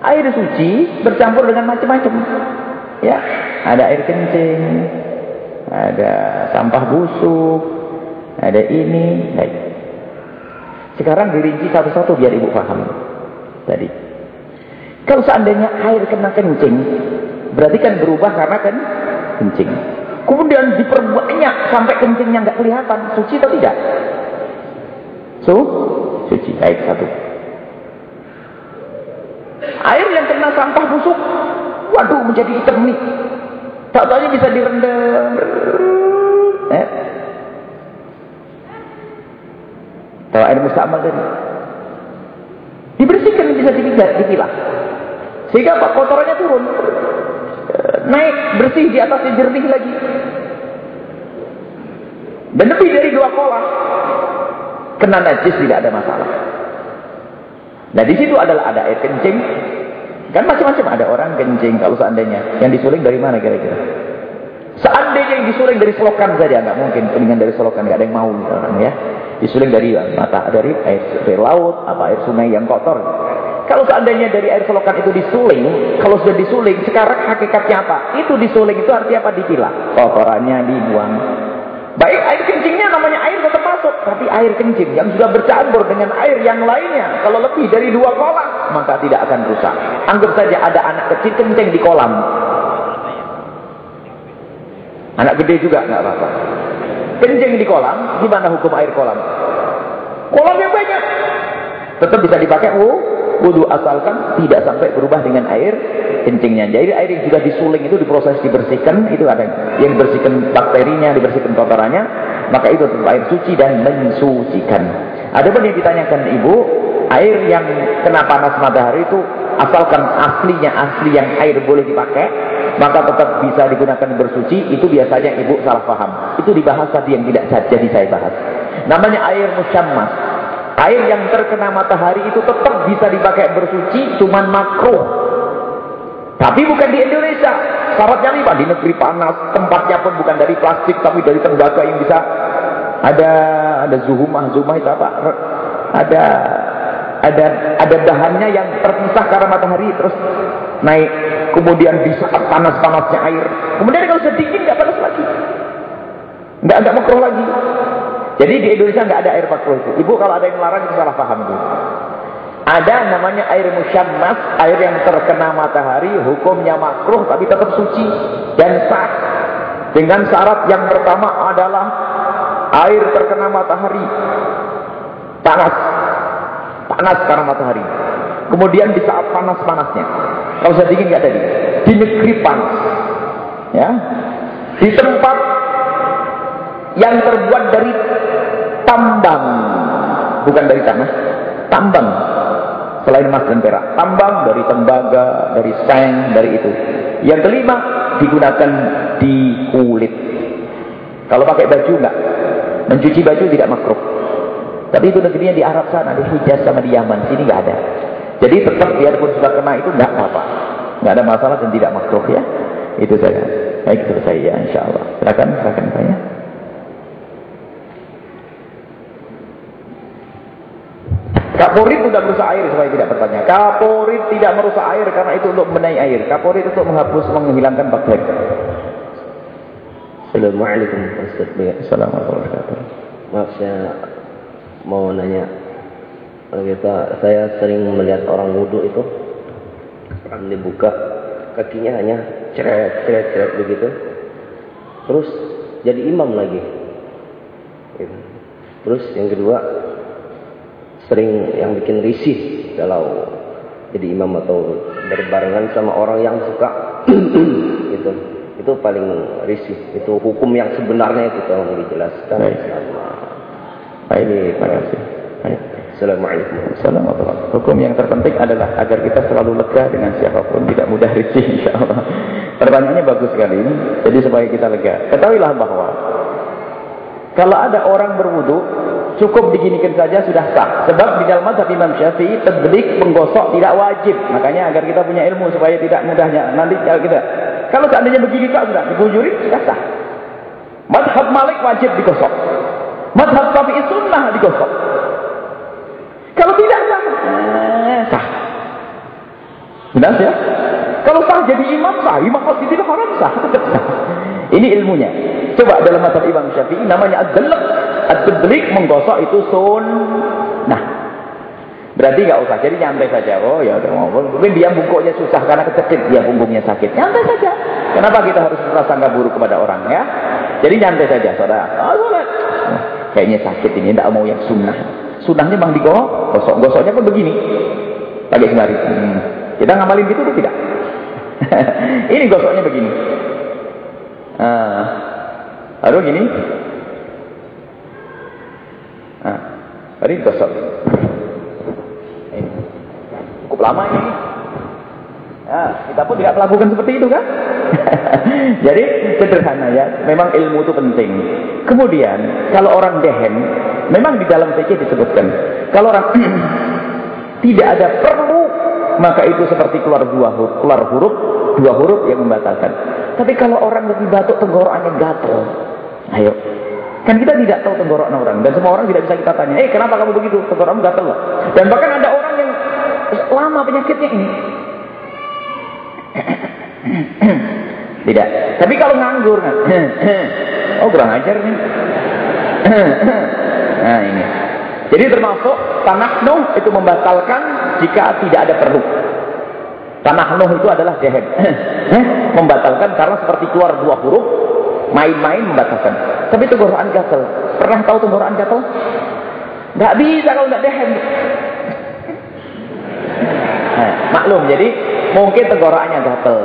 Air suci bercampur dengan macam-macam. Ya, ada air kencing, ada sampah busuk, ada ini. Baik. Sekarang dirinci satu-satu biar ibu paham. Tadi. Kalau seandainya air kena kencing, berarti kan berubah karena kan kencing. Kemudian diperbanyak sampai kencingnya nggak kelihatan. Suci atau tidak? Su? Suci. Baik, satu. Air yang kena sampah busuk, waduh menjadi hitam nih. Tak tahu bisa direndam. Eh. Kalau air mustamal tadi. Dibersihkan bisa dipilah. Sehingga apa? Kotorannya turun. Naik, bersih di atasnya jernih lagi. Dan lebih dari dua kolam. Kena najis tidak ada masalah. Nah di situ adalah ada air kencing. Kan macam-macam ada orang kencing kalau seandainya. Yang disuling dari mana kira-kira? Seandainya yang disuling dari selokan saja nggak mungkin. Keningan dari selokan nggak ada yang mau orang ya. Disuling dari mata dari air, dari laut, apa air sungai yang kotor. Kalau seandainya dari air selokan itu disuling, kalau sudah disuling, sekarang hakikatnya apa? Itu disuling itu artinya apa? Dipilah. Kotorannya dibuang. Baik, air kencingnya namanya air tetap masuk. Tapi air kencing yang sudah bercampur dengan air yang lainnya. Kalau lebih dari dua kolam, maka tidak akan rusak. Anggap saja ada anak kecil kencing di kolam. Anak gede juga nggak apa-apa. Kencing di kolam, gimana hukum air kolam? Kolam yang banyak. Tetap bisa dipakai, oh, wudhu asalkan tidak sampai berubah dengan air kencingnya. Jadi air yang sudah disuling itu diproses dibersihkan, itu ada yang dibersihkan bakterinya, dibersihkan kotorannya, maka itu tetap air suci dan mensucikan. Ada pun yang ditanyakan ibu, air yang kena panas matahari itu asalkan aslinya asli yang air boleh dipakai, maka tetap bisa digunakan bersuci, itu biasanya ibu salah paham. Itu dibahas tadi yang tidak jadi saya bahas. Namanya air musyammas. Air yang terkena matahari itu tetap bisa dipakai bersuci, cuman makruh. Tapi bukan di Indonesia. Syaratnya lima di negeri panas, tempatnya pun bukan dari plastik, tapi dari tembaga yang bisa ada ada zuhumah, zuhumah itu apa? Ada ada ada bahannya yang terpisah karena matahari terus naik. Kemudian di saat panas-panasnya air, kemudian kalau dingin nggak panas lagi, nggak nggak makruh lagi. Jadi di Indonesia nggak ada air makruh itu. Ibu kalau ada yang melarang itu salah paham itu. Ada namanya air musyammas, air yang terkena matahari, hukumnya makruh tapi tetap suci dan sah. Dengan syarat yang pertama adalah air terkena matahari panas, panas karena matahari. Kemudian di saat panas-panasnya, kalau saya dingin nggak tadi, di negeri panas, ya, di tempat yang terbuat dari tambang. Bukan dari tanah tambang. Selain emas dan perak. Tambang dari tembaga dari seng dari itu. Yang kelima digunakan di kulit. Kalau pakai baju enggak. Mencuci baju tidak makruh. Tapi itu negerinya di Arab sana di Hijaz sama di Yaman. Sini enggak ada. Jadi tetap biarpun sudah kena itu enggak apa-apa. Enggak ada masalah dan tidak makruh ya. Itu saja. Baik selesai ya insya Allah. Silakan silakan saya Kaporit tidak merusak air supaya tidak bertanya. Kaporit tidak merusak air karena itu untuk menaik air. Kaporit untuk menghapus, menghilangkan bakteri. Assalamualaikum warahmatullahi Maaf saya mau nanya. Kita, saya sering melihat orang wudhu itu orang dibuka kakinya hanya ceret ceret ceret begitu. Terus jadi imam lagi. Terus yang kedua sering yang bikin risih kalau jadi imam atau berbarengan sama orang yang suka. Itu itu paling risih. Itu hukum yang sebenarnya itu tolong dijelaskan. Baik. Baik terima kasih baik. Assalamualaikum. Assalamualaikum. Hukum yang terpenting adalah agar kita selalu lega dengan siapa pun. Tidak mudah risih insyaAllah Pertanyaannya bagus sekali ini. Jadi supaya kita lega. Ketahuilah bahwa Kalau ada orang berwudu cukup diginikan saja sudah sah. Sebab di dalam mazhab Imam Syafi'i tadblik menggosok tidak wajib. Makanya agar kita punya ilmu supaya tidak mudahnya nanti kalau kita kalau seandainya begini tak sudah dibujuri sudah sah. Mazhab Malik wajib digosok. Mazhab Syafi'i sunnah digosok. Kalau tidak sah, eh, sah. Ya? Kalau sah jadi imam sah, imam Masjidil Haram sah. Ini ilmunya. Coba dalam mazhab Imam Syafi'i namanya ad-dalq. Menggosok itu sunnah. Berarti enggak usah. Jadi nyantai saja. Oh ya udah ngomong. Mungkin dia bungkuknya susah karena kecekit dia punggungnya sakit. Nyantai saja. Kenapa kita harus berprasangka buruk kepada orang ya? Jadi nyantai saja, saudara. Oh, kayaknya sakit ini, tidak mau yang sunnah. Sunnahnya bang digosok, gosok-gosoknya pun begini. Pakai semari. Hmm. Kita ngamalin gitu tuh tidak? ini gosoknya begini. Ah. Lalu gini. Ah. Tadi gosok. Ini. Cukup lama ini. Ya, kita pun tidak melakukan seperti itu kan? Jadi sederhana ya, memang ilmu itu penting. Kemudian kalau orang dehen, memang di dalam fikih disebutkan, kalau orang tidak ada perlu, maka itu seperti keluar dua huruf, keluar huruf, dua huruf yang membatalkan. Tapi kalau orang lebih batuk tenggorokannya gatal, ayo. Kan kita tidak tahu tenggorokan orang dan semua orang tidak bisa kita tanya, "Eh, kenapa kamu begitu? Tenggorokanmu gatal loh." Dan bahkan ada orang yang lama penyakitnya ini, Tidak. Tapi kalau nganggur, oh kurang ajar nih. Nah ini. Jadi termasuk tanah nuh itu membatalkan jika tidak ada perlu. Tanah nuh itu adalah dehem. membatalkan karena seperti keluar dua huruf, main-main membatalkan. Tapi tenggorokan gatel. Pernah tahu tenggorokan gatel? Tidak bisa kalau tidak dehem. Nah, maklum, jadi mungkin tenggorokannya gatel.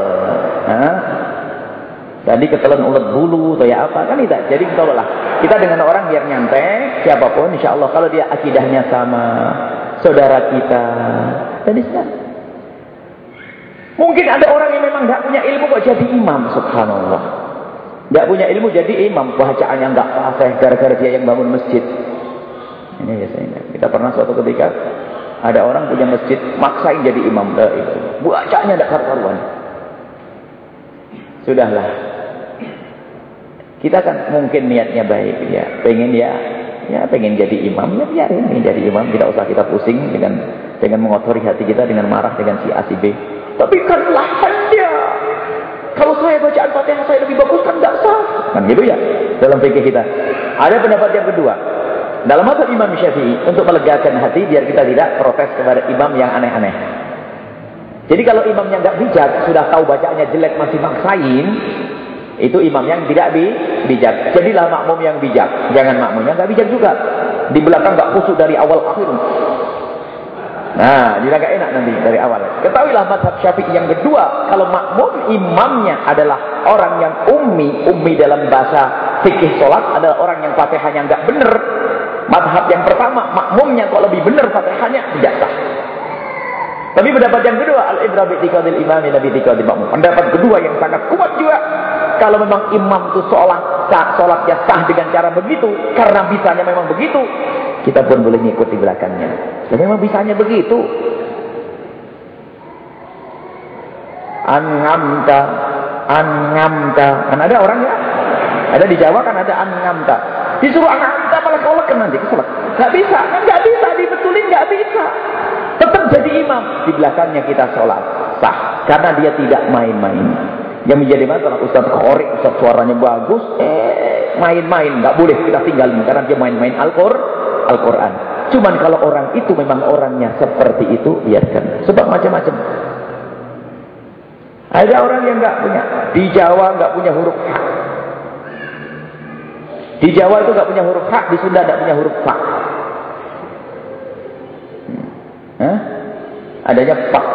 Nah, jadi ketelan ulat bulu ya apa kan tidak. Jadi kita lah. Kita dengan orang biar nyantai siapa pun insya Allah kalau dia akidahnya sama saudara kita. Jadi Mungkin ada orang yang memang tidak punya ilmu kok jadi imam subhanallah. Tidak punya ilmu jadi imam bacaannya nggak fasih gara-gara dia yang bangun masjid. Ini biasanya. Kita pernah suatu ketika ada orang punya masjid maksain jadi imam. Bacanya tidak karuan. Sudahlah. Kita kan mungkin niatnya baik ya, pengen ya, ya pengen jadi imam ya biarin jadi imam, tidak usah kita pusing dengan dengan mengotori hati kita dengan marah dengan si A si B. Tapi kan lahannya. Kalau saya baca Al-Fatihah saya lebih bagus kan tidak sah. Kan gitu ya dalam pikir kita. Ada pendapat yang kedua. Dalam masa Imam Syafi'i untuk melegakan hati biar kita tidak protes kepada imam yang aneh-aneh. Jadi kalau imamnya nggak bijak, sudah tahu bacaannya jelek masih maksain, itu imam yang tidak bi bijak. Jadilah makmum yang bijak. Jangan makmum yang nggak bijak juga. Di belakang nggak kusuk dari awal akhir. Nah, dia nggak enak nanti dari awal. Ketahuilah mazhab Syafi'i yang kedua, kalau makmum imamnya adalah orang yang ummi, ummi dalam bahasa fikih sholat adalah orang yang fatihahnya nggak benar. Mazhab yang pertama, makmumnya kok lebih benar fatihahnya tidak sah. Tapi pendapat yang kedua, al-ibra bi tiqadil imam nabi tiqadil makmum. Pendapat kedua yang sangat kuat juga, kalau memang imam itu sholat, sah, sholatnya sah dengan cara begitu, karena bisanya memang begitu, kita pun boleh ngikut di belakangnya. Dan memang bisanya begitu. Angamta, angamta. Kan ada orang ya? Ada di Jawa kan ada angamta. Disuruh angamta malah kolek nanti keselak. Gak bisa, kan gak bisa dibetulin gak bisa. Tetap jadi imam. Di belakangnya kita sholat. Sah. Karena dia tidak main-main. Yang menjadi masalah Ustaz Khorik, Ustaz suaranya bagus. Eh, main-main. Gak boleh kita tinggalin. Karena dia main-main Al-Quran. Cuman kalau orang itu memang orangnya seperti itu, biarkan. Sebab macam-macam. Ada orang yang gak punya. Di Jawa gak punya huruf H. Di Jawa itu gak punya huruf H. Di Sunda gak punya huruf F. Hah? Adanya pak.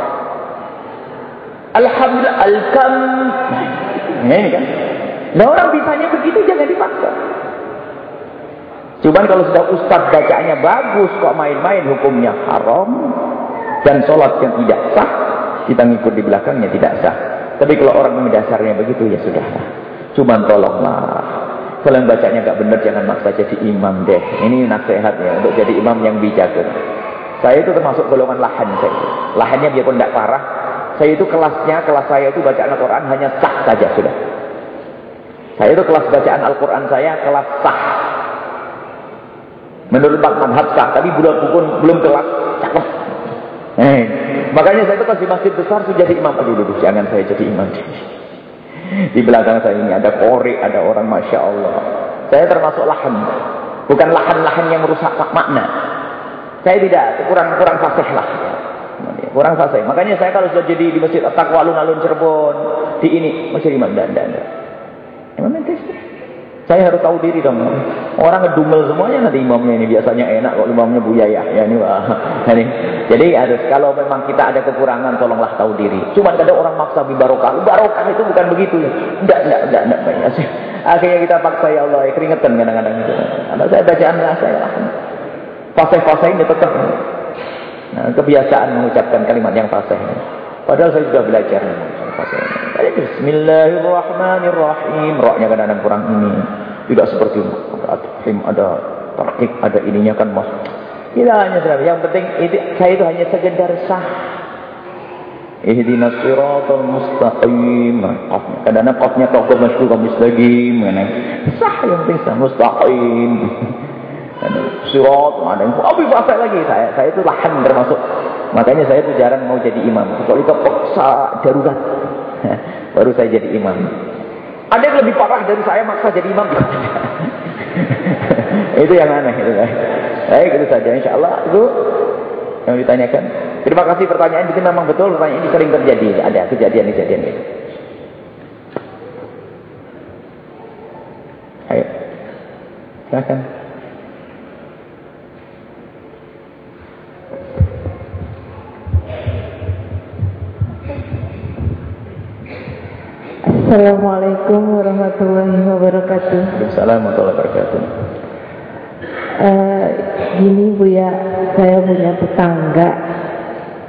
Alhamdulillah alkam. Nah, ini kan. Nah orang bisanya begitu jangan dipaksa. Cuman kalau sudah ustaz bacaannya bagus kok main-main hukumnya haram dan sholat yang tidak sah kita ngikut di belakangnya tidak sah. Tapi kalau orang dasarnya begitu ya sudahlah. Cuman tolonglah kalau yang bacanya gak benar jangan maksa jadi imam deh. Ini nasihat ya untuk jadi imam yang bijak. Saya itu termasuk golongan lahan saya. Lahannya biarpun tidak parah. Saya itu kelasnya, kelas saya itu bacaan Al-Quran hanya sah saja sudah. Saya itu kelas bacaan Al-Quran saya kelas sah. Menurut Pak Madhab sah, tapi belum pun belum kelas cakep. Eh, makanya saya itu pas masjid besar sudah jadi imam. Aduh, duduk, jangan saya jadi imam. Di belakang saya ini ada korek, ada orang Masya Allah. Saya termasuk lahan. Bukan lahan-lahan yang merusak makna. Saya tidak, kurang kurang fasih lah. Kurang fasih. Makanya saya kalau sudah jadi di Masjid At-Taqwa alun-alun Cirebon, di ini masih imam dan dan. Imam ente saya harus tahu diri dong. Orang ngedumel semuanya nanti imamnya ini biasanya enak kok imamnya Bu Yaya. Ya ini wah. Ini. Jadi harus kalau memang kita ada kekurangan tolonglah tahu diri. Cuma kadang orang maksa bi barokah. Barokah itu bukan begitu ya. Enggak, enggak, enggak, enggak. enggak. Akhirnya kita paksa ya Allah, ya, keringetan kadang-kadang itu. Karena saya bacaan saya fase-fase ini tetap nah, kebiasaan mengucapkan kalimat yang fase. Padahal saya sudah belajar fase. Bismillahirrahmanirrahim. Roknya kadang-kadang kurang ini. Tidak seperti Rahim ada tarkib, ada ininya kan mas. Tidak hanya sebenarnya. Yang penting itu, saya itu hanya sekedar sah. Ihdinas siratal mustaqim. Kadang-kadang qafnya tokoh masyhur kamis lagi. Sah yang penting sah mustaqim. Sirat, ada yang lebih fase lagi. Saya saya itu lahan termasuk. Makanya saya itu jarang mau jadi imam. Kecuali kepaksa darurat. Baru saya jadi imam. Ada yang lebih parah dari saya maksa jadi imam. itu yang aneh itu kan. Baik itu saja insya Allah itu yang ditanyakan. Terima kasih pertanyaan itu memang betul pertanyaan ini sering terjadi ada kejadian-kejadian itu. Ayo. Silakan. Assalamualaikum warahmatullahi wabarakatuh. Assalamualaikum warahmatullahi wabarakatuh. Uh, gini Bu ya, saya punya tetangga.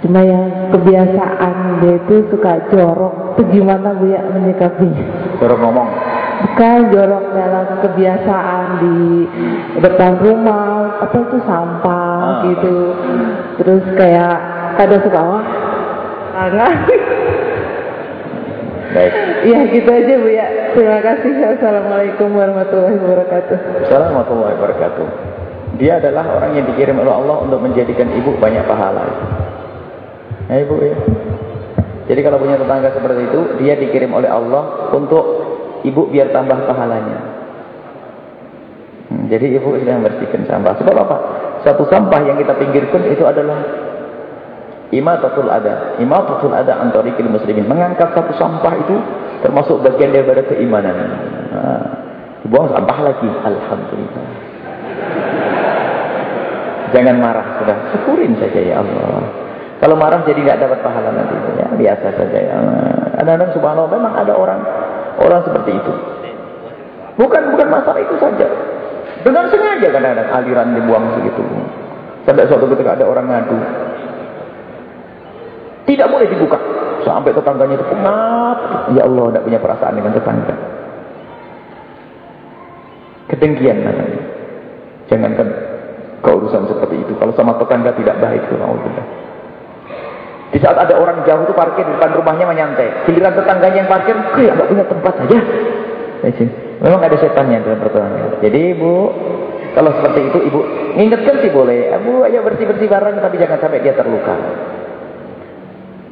Cuma yang kebiasaan dia itu suka jorok. Itu gimana Bu ya menyikapinya? Jorok ngomong? Bukan jorok dalam kebiasaan di depan rumah, apa itu sampah ah, gitu. Terus kayak ada suka wah, Baik. Ya gitu aja Bu ya. Terima kasih. Assalamualaikum warahmatullahi wabarakatuh. Assalamualaikum warahmatullahi wabarakatuh. Dia adalah orang yang dikirim oleh Allah untuk menjadikan ibu banyak pahala. Ya ibu ya. Jadi kalau punya tetangga seperti itu, dia dikirim oleh Allah untuk ibu biar tambah pahalanya. Hmm, jadi ibu sedang bersihkan sampah. Sebab apa? Satu sampah yang kita pinggirkan itu adalah Imatatul ada. Imatatul ada antarikil muslimin. Mengangkat satu sampah itu termasuk bagian daripada keimanan. Nah, dibuang sampah lagi. Alhamdulillah. Jangan marah sudah. Syukurin saja ya Allah. Kalau marah jadi nggak dapat pahala nanti. Ya, biasa saja ya. Kadang-kadang subhanallah memang ada orang orang seperti itu. Bukan bukan masalah itu saja. Dengan sengaja kadang-kadang aliran dibuang segitu. Sampai suatu ketika ada orang ngadu. Tidak boleh dibuka. Sampai tetangganya itu pengap. Ya Allah, tidak punya perasaan dengan tetangga. Kedengkian namanya. Jangankan keurusan seperti itu. Kalau sama tetangga tidak baik. Allah. Di saat ada orang jauh itu parkir di depan rumahnya menyantai. Giliran tetangganya yang parkir, kayak nggak punya tempat saja. Memang ada setannya dalam pertanyaan. Jadi ibu, kalau seperti itu ibu ingatkan sih boleh. Ibu ayo bersih-bersih barang tapi jangan sampai dia terluka.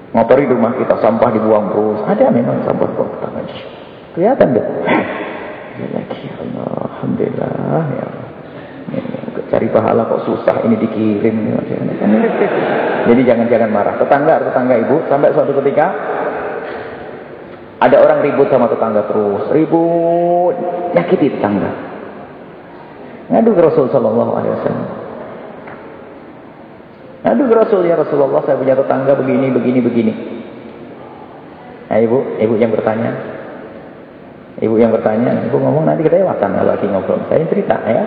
Ngotori rumah kita, sampah dibuang terus. Ada memang sampah buang tangan. Kelihatan deh. Ya lagi, Allah, Alhamdulillah. Ya. Cari pahala kok susah ini dikirim. Jadi jangan-jangan marah. Tetangga, tetangga ibu, sampai suatu ketika ada orang ribut sama tetangga terus. Ribut, nyakiti tetangga. Ngadu ke Rasul Sallallahu Alaihi Wasallam. Aduh Rasul ya Rasulullah saya punya tetangga begini, begini, begini. Nah ibu, ibu yang bertanya. Ibu yang bertanya, ibu ngomong nanti kita kelewatan kalau lagi ngobrol. Saya cerita ya.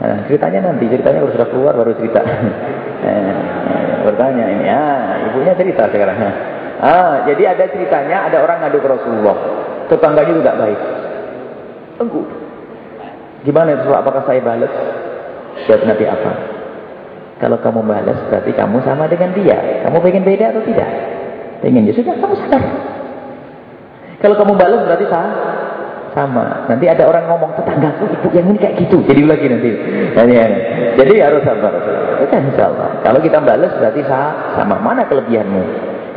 Nah, ceritanya nanti, ceritanya kalau sudah keluar baru cerita. nah, bertanya ini, ah, ibunya cerita sekarang. Ah, jadi ada ceritanya, ada orang ngadu ke Rasulullah. Tetangganya itu tidak baik. Tunggu. Gimana itu? Apakah saya balas? Jawab Nabi apa? Kalau kamu balas berarti kamu sama dengan dia. Kamu pengen beda atau tidak? Pengen ya sudah kamu sadar. Kalau kamu balas berarti sama. Sama. Nanti ada orang ngomong tetanggaku ibu yang ini kayak gitu. Jadi lagi nanti. Jadi, jadi harus sabar. Insya Allah. Kalau kita balas berarti sama. Mana kelebihanmu?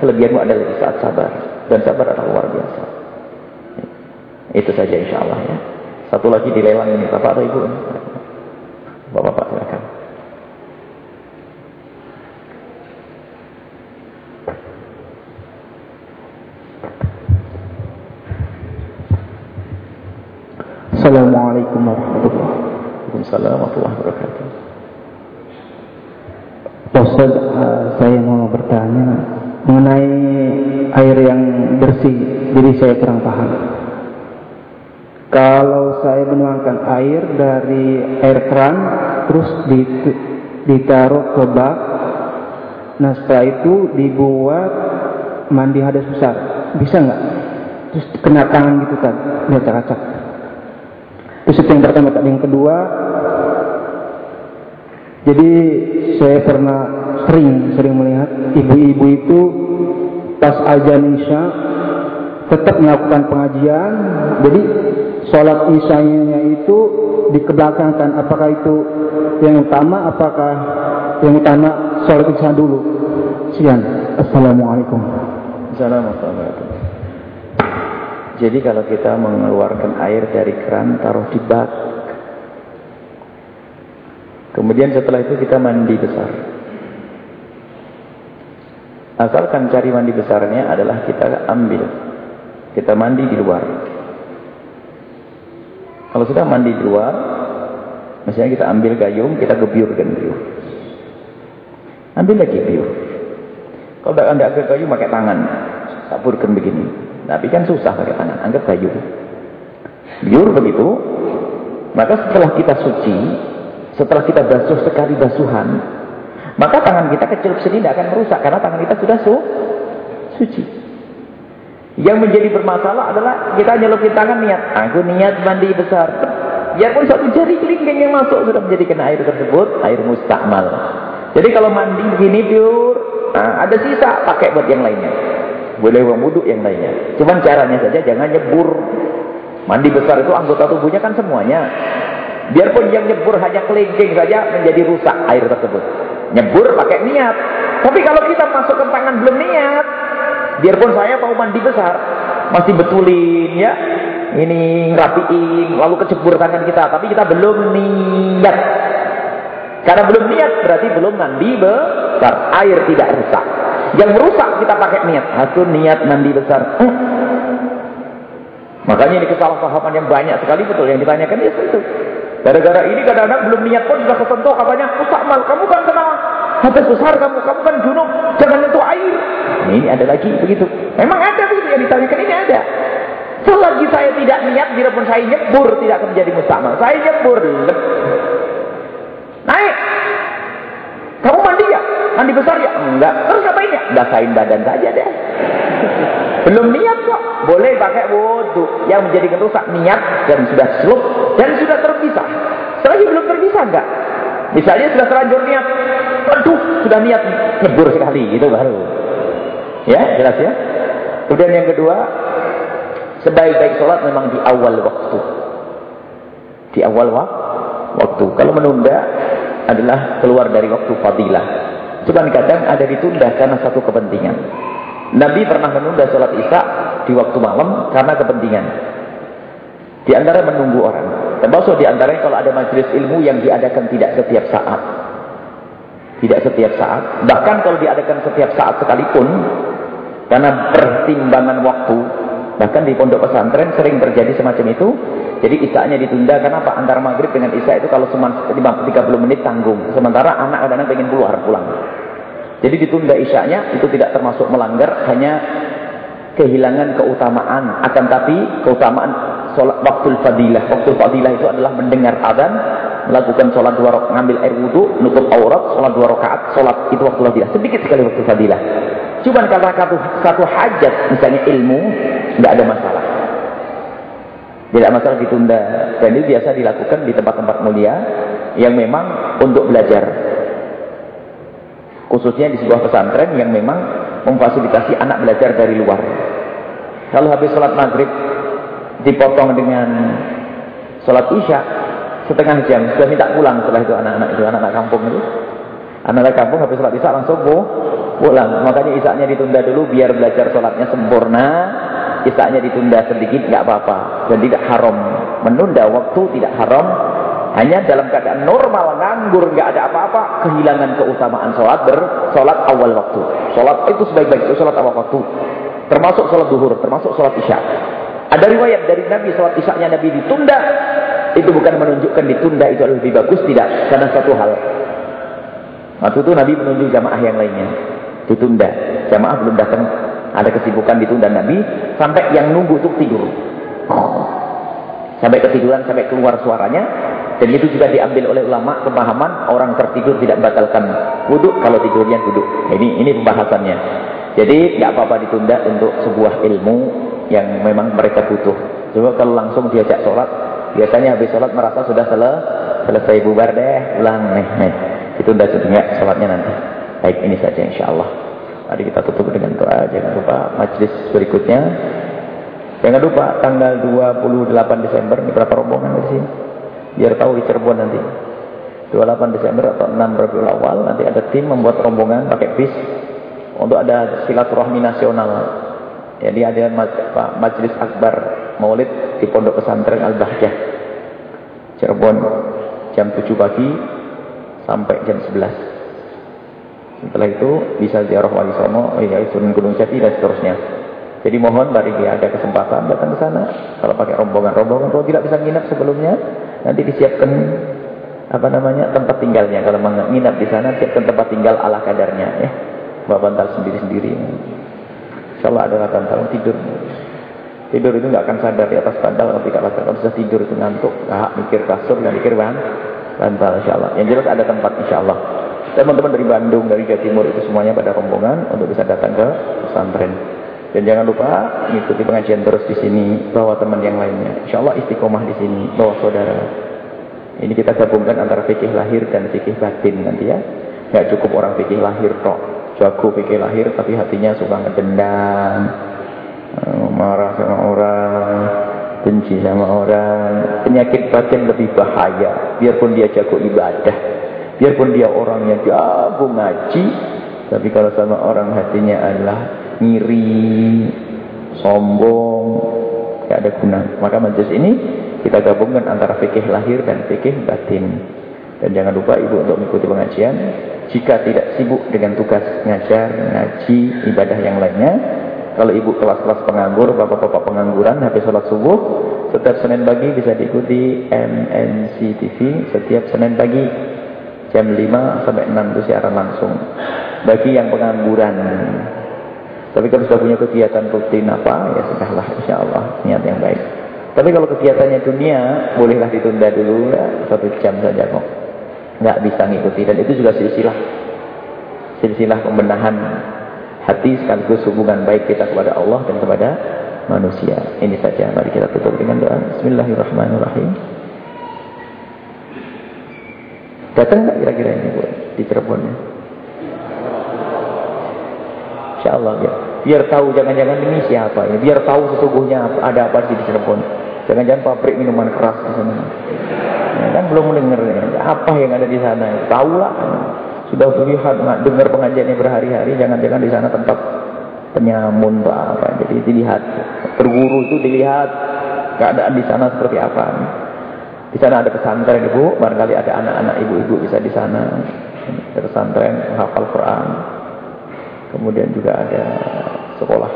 Kelebihanmu adalah di saat sabar. Dan sabar adalah luar biasa. Itu saja insya Allah ya. Satu lagi dilelang ini. Bapak atau ibu? Bapak-bapak silakan. Assalamualaikum warahmatullahi. Waalaikumsalam warahmatullahi wabarakatuh. Ustaz, uh, saya mau bertanya mengenai air yang bersih. Jadi saya kurang paham. Kalau saya menuangkan air dari air keran, terus ditaruh ke bak, nah setelah itu dibuat mandi hadas besar, bisa nggak? Terus kena tangan gitu kan, lihat acak itu yang pertama, yang kedua, jadi saya pernah sering sering melihat ibu-ibu itu pas azan isya tetap melakukan pengajian. Jadi sholat isyanya itu dikebelakangkan. Apakah itu yang utama? Apakah yang utama sholat isya dulu? Sekian. Assalamualaikum. Assalamualaikum. Jadi kalau kita mengeluarkan air dari keran taruh di bak Kemudian setelah itu kita mandi besar. Asalkan cari mandi besarnya adalah kita ambil. Kita mandi di luar. Kalau sudah mandi di luar, misalnya kita ambil gayung, kita gebiurkan biur. Ambil lagi biur. Kalau tidak anda ke gayung, pakai tangan. Sapurkan begini. Tapi kan susah pakai tangan. Anggap gayung. Biur begitu. Maka setelah kita suci, setelah kita basuh sekali basuhan, maka tangan kita kecil sendiri tidak akan merusak karena tangan kita sudah su suci. Yang menjadi bermasalah adalah kita nyelupin tangan niat, aku niat mandi besar. Biarpun satu jari kelingking yang masuk sudah menjadikan air tersebut air mustakmal. Jadi kalau mandi begini pure, nah, ada sisa pakai buat yang lainnya. Boleh uang wudhu yang lainnya. Cuman caranya saja jangan nyebur. Mandi besar itu anggota tubuhnya kan semuanya. Biarpun yang nyebur hanya kelingking saja menjadi rusak air tersebut. Nyebur pakai niat. Tapi kalau kita masukkan tangan belum niat, biarpun saya mau mandi besar, masih betulin ya. Ini ngerapiin, lalu kecebur tangan kita, tapi kita belum niat. Karena belum niat berarti belum mandi besar. Air tidak rusak. Yang merusak kita pakai niat. Aku niat mandi besar. Hmm. Makanya ini kesalahpahaman yang banyak sekali betul yang ditanyakan ya itu. Gara-gara ini kadang-kadang belum niat pun sudah kesentuh katanya, Mal, kamu kan kena hadis besar kamu, kamu kan junub, jangan nyentuh air. Ini ada lagi begitu. Memang ada begitu yang ditanyakan ini ada. Selagi saya tidak niat, biarpun saya nyebur tidak akan menjadi mustamal. Saya nyebur, naik. Kamu mandi ya? Mandi besar ya? Enggak. Terus apa ini? Basahin badan saja deh. Belum niat kok. Boleh pakai wudhu. Yang menjadi rusak niat dan sudah seluk dan sudah terpisah. Selagi belum terpisah enggak? Misalnya sudah terlanjur niat. Aduh, sudah niat nyebur sekali. Itu baru. Ya, jelas ya. Kemudian yang kedua, sebaik-baik sholat memang di awal waktu. Di awal waktu. Kalau menunda adalah keluar dari waktu fadilah. Cuman kadang ada ditunda karena satu kepentingan. Nabi pernah menunda sholat isya di waktu malam karena kepentingan. Di antara menunggu orang. Termasuk di antaranya kalau ada majelis ilmu yang diadakan tidak setiap saat. Tidak setiap saat. Bahkan kalau diadakan setiap saat sekalipun. Karena pertimbangan waktu. Bahkan di pondok pesantren sering terjadi semacam itu. Jadi isya-nya ditunda. Kenapa? Antara maghrib dengan isya itu kalau cuma 30 menit tanggung. Sementara anak kadang-kadang pengen keluar pulang. Jadi ditunda isyaknya itu tidak termasuk melanggar, hanya kehilangan keutamaan. Akan tapi keutamaan waktu fadilah. Waktu fadilah itu adalah mendengar azan, melakukan sholat dua rakaat, ngambil air wudhu, nutup aurat, sholat dua rakaat, sholat itu waktu fadilah. Sedikit sekali waktu fadilah. Cuman kalau satu, satu hajat, misalnya ilmu, tidak ada masalah. Tidak masalah ditunda. Dan biasa dilakukan di tempat-tempat mulia yang memang untuk belajar khususnya di sebuah pesantren yang memang memfasilitasi anak belajar dari luar. Kalau habis sholat maghrib dipotong dengan sholat isya setengah jam sudah minta pulang setelah itu anak-anak itu anak-anak kampung itu anak-anak kampung habis sholat isya langsung pulang makanya isya-nya ditunda dulu biar belajar sholatnya sempurna isya-nya ditunda sedikit nggak apa-apa dan tidak haram menunda waktu tidak haram hanya dalam keadaan normal, nganggur, nggak ada apa-apa, kehilangan keutamaan sholat ber sholat awal waktu. Sholat itu sebaik-baik itu sholat awal waktu. Termasuk sholat duhur, termasuk sholat isya. Ada riwayat dari Nabi sholat isya Nabi ditunda itu bukan menunjukkan ditunda itu lebih bagus tidak. Karena satu hal. Waktu itu Nabi menunjuk jamaah yang lainnya. Ditunda. Jamaah belum datang. Ada kesibukan ditunda Nabi. Sampai yang nunggu itu tidur. Sampai ketiduran sampai keluar suaranya. Dan itu juga diambil oleh ulama pemahaman orang tertidur tidak batalkan wudhu kalau tidurnya duduk. Ini ini pembahasannya. Jadi nggak apa-apa ditunda untuk sebuah ilmu yang memang mereka butuh. Coba kalau langsung diajak sholat biasanya habis sholat merasa sudah selesai selesai bubar deh ulang nih nih. Ditunda sebenarnya sholatnya nanti. Baik ini saja insya Allah Mari kita tutup dengan doa. Jangan lupa majlis berikutnya. Jangan lupa tanggal 28 Desember ini berapa rombongan di sini? Biar tahu di Cirebon nanti. 28 Desember atau 6 Rabiul Awal nanti ada tim membuat rombongan pakai bis untuk ada silaturahmi nasional. Jadi ada majelis akbar maulid di pondok pesantren Al-Bahjah. Cirebon jam 7 pagi sampai jam 11 setelah itu bisa ziarah wali sono ya Sunan Gunung Jati dan seterusnya. Jadi mohon bagi dia ada kesempatan datang ke sana. Kalau pakai rombongan-rombongan kalau tidak bisa nginap sebelumnya nanti disiapkan apa namanya tempat tinggalnya. Kalau menginap di sana siapkan tempat tinggal ala kadarnya ya. Bawa bantal sendiri-sendiri. Insyaallah ada bantal tidur tidur itu nggak akan sadar di atas bantal tidak kalau sudah tidur itu ngantuk nggak mikir kasur nggak mikir bang bantal insyaallah yang jelas ada tempat insyaallah teman-teman dari Bandung dari Jawa Timur itu semuanya pada rombongan untuk bisa datang ke pesantren dan jangan lupa mengikuti pengajian terus di sini, bawa teman yang lainnya. Insya Allah istiqomah di sini, bawa saudara. Ini kita gabungkan antara fikih lahir dan fikih batin nanti ya. Gak cukup orang fikih lahir kok. Jago fikih lahir tapi hatinya suka ngedendam, marah sama orang, benci sama orang. Penyakit batin lebih bahaya. Biarpun dia jago ibadah, biarpun dia orang yang jago ngaji, tapi kalau sama orang hatinya adalah ngiri, sombong, tidak ada guna. Maka majlis ini kita gabungkan antara fikih lahir dan fikih batin. Dan jangan lupa ibu untuk mengikuti pengajian. Jika tidak sibuk dengan tugas ngajar, ngaji, ibadah yang lainnya. Kalau ibu kelas-kelas penganggur, bapak-bapak pengangguran, habis sholat subuh. Setiap Senin pagi bisa diikuti MNC TV setiap Senin pagi. Jam 5 sampai 6 itu siaran langsung. Bagi yang pengangguran. Tapi kalau sudah punya kegiatan rutin apa, ya sudahlah insya Allah niat yang baik. Tapi kalau kegiatannya dunia, bolehlah ditunda dulu ya, satu jam saja kok. Nggak bisa ngikuti dan itu juga silsilah. Silsilah pembenahan hati sekaligus hubungan baik kita kepada Allah dan kepada manusia. Ini saja. Mari kita tutup dengan doa. Bismillahirrahmanirrahim. Datang nggak kira-kira ini bu di Cirebon? Insya Allah biar, tahu jangan-jangan ini siapa ini. Biar tahu sesungguhnya ada apa di Cirebon. Jangan-jangan pabrik minuman keras di sana. Ya, kan belum mendengar ya. apa yang ada di sana. Tahulah. Sudah melihat dengar pengajiannya berhari-hari. Jangan-jangan di sana tempat penyamun atau apa. Jadi dilihat. Berguru itu dilihat keadaan di sana seperti apa. Di sana ada pesantren ibu. Barangkali ada anak-anak ibu-ibu bisa di sana. Pesantren, hafal Quran. Kemudian juga ada sekolah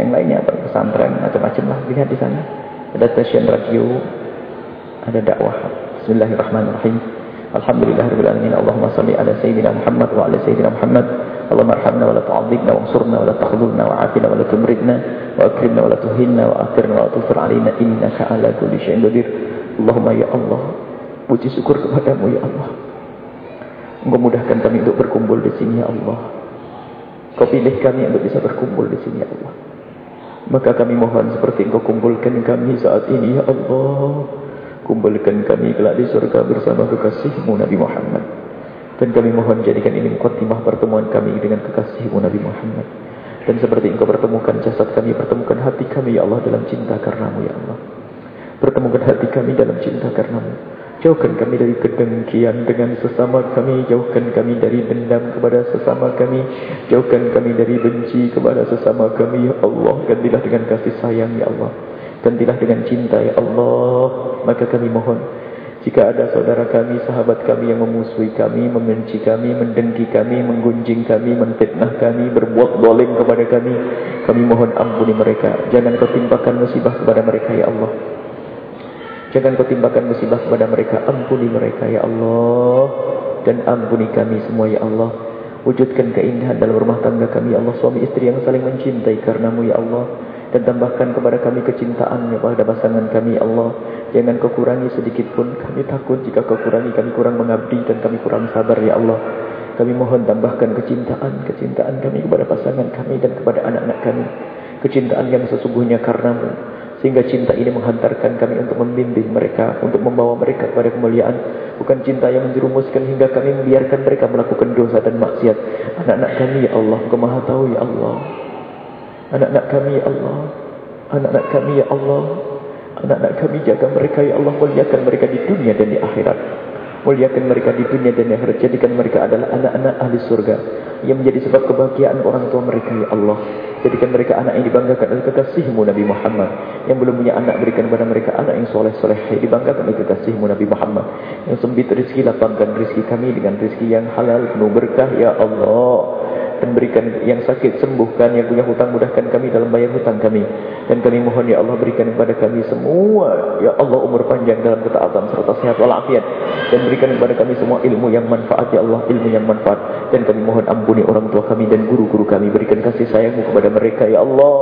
yang lainnya, pesantren, macam-macam lah. Lihat di sana. Ada stasiun radio, ada dakwah. Bismillahirrahmanirrahim. Alhamdulillahirrahmanirrahim. Allahumma salli ala Sayyidina Muhammad wa ala Sayyidina Muhammad. Arhamna wa la tu'adzibna wa ansurna wa la takhdulna wa la tumridna wa wa la tufir alina innaka ala kulli syai'in qadir. Allahumma ya Allah, puji syukur kepadamu ya Allah. Engkau mudahkan kami untuk berkumpul di sini ya Allah. Kau pilih kami untuk bisa berkumpul di sini ya Allah. Maka kami mohon seperti engkau kumpulkan kami saat ini ya Allah. Kumpulkan kami kelak di surga bersama kekasihmu Nabi Muhammad. Dan kami mohon jadikan ini mukadimah pertemuan kami dengan kekasihmu Nabi Muhammad. Dan seperti engkau pertemukan jasad kami, pertemukan hati kami ya Allah dalam cinta karenamu ya Allah. Pertemukan hati kami dalam cinta karenamu. Jauhkan kami dari kedengkian dengan sesama kami Jauhkan kami dari dendam kepada sesama kami Jauhkan kami dari benci kepada sesama kami Ya Allah Gantilah dengan kasih sayang Ya Allah Gantilah dengan cinta Ya Allah Maka kami mohon Jika ada saudara kami, sahabat kami yang memusuhi kami Membenci kami, mendengki kami Menggunjing kami, menfitnah kami Berbuat doling kepada kami Kami mohon ampuni mereka Jangan kau timpakan musibah kepada mereka Ya Allah Jangan kau timbulkan musibah kepada mereka. Ampuni mereka ya Allah. Dan ampuni kami semua ya Allah. Wujudkan keindahan dalam rumah tangga kami ya Allah. Suami istri yang saling mencintai karenamu ya Allah. Dan tambahkan kepada kami kecintaan pada pasangan kami ya Allah. Jangan kau kurangi sedikit pun. Kami takut jika kau kurangi kami kurang mengabdi dan kami kurang sabar ya Allah. Kami mohon tambahkan kecintaan, kecintaan kami kepada pasangan kami dan kepada anak-anak kami. Kecintaan yang sesungguhnya karenamu. Sehingga cinta ini menghantarkan kami untuk membimbing mereka, untuk membawa mereka kepada kemuliaan. Bukan cinta yang menjerumuskan hingga kami membiarkan mereka melakukan dosa dan maksiat. Anak-anak kami ya Allah, Engkau maha tahu ya Allah. Anak-anak kami ya Allah. Anak-anak kami ya Allah. Anak-anak kami jaga mereka ya Allah, muliakan mereka di dunia dan di akhirat. Muliakan mereka di dunia dan akhirat. Jadikan mereka adalah anak-anak ahli surga. Yang menjadi sebab kebahagiaan orang tua mereka, Ya Allah. Jadikan mereka anak yang dibanggakan oleh kekasihmu Nabi Muhammad. Yang belum punya anak, berikan kepada mereka anak yang soleh-soleh. Yang dibanggakan oleh kekasihmu Nabi Muhammad. Yang sempit rezeki, lapangkan rezeki kami dengan rezeki yang halal, penuh berkah, Ya Allah dan berikan yang sakit sembuhkan yang punya hutang mudahkan kami dalam bayar hutang kami. Dan kami mohon ya Allah berikan kepada kami semua ya Allah umur panjang dalam ketaatan serta sehat walafiat. Dan berikan kepada kami semua ilmu yang manfaat ya Allah ilmu yang manfaat. Dan kami mohon ampuni orang tua kami dan guru-guru kami. Berikan kasih sayangmu kepada mereka ya Allah.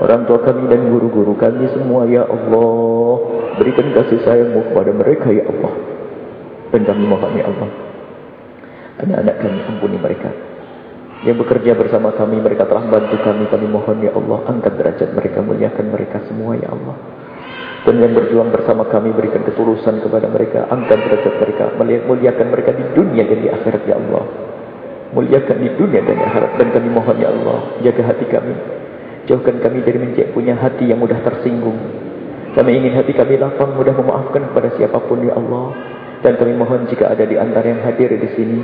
Orang tua kami dan guru-guru kami semua ya Allah. Berikan kasih sayangmu kepada mereka ya Allah. Dan kami mohon ya Allah. Anak-anak kami ampuni mereka yang bekerja bersama kami, mereka telah bantu kami. Kami mohon ya Allah, angkat derajat mereka, muliakan mereka semua ya Allah. Dan yang berjuang bersama kami, berikan ketulusan kepada mereka, angkat derajat mereka, muliakan mereka di dunia dan di akhirat ya Allah. Muliakan di dunia dan di akhirat. Dan kami mohon ya Allah, jaga hati kami. Jauhkan kami dari mencek punya hati yang mudah tersinggung. Kami ingin hati kami lapang, mudah memaafkan kepada siapa pun ya Allah. Dan kami mohon jika ada di antara yang hadir di sini,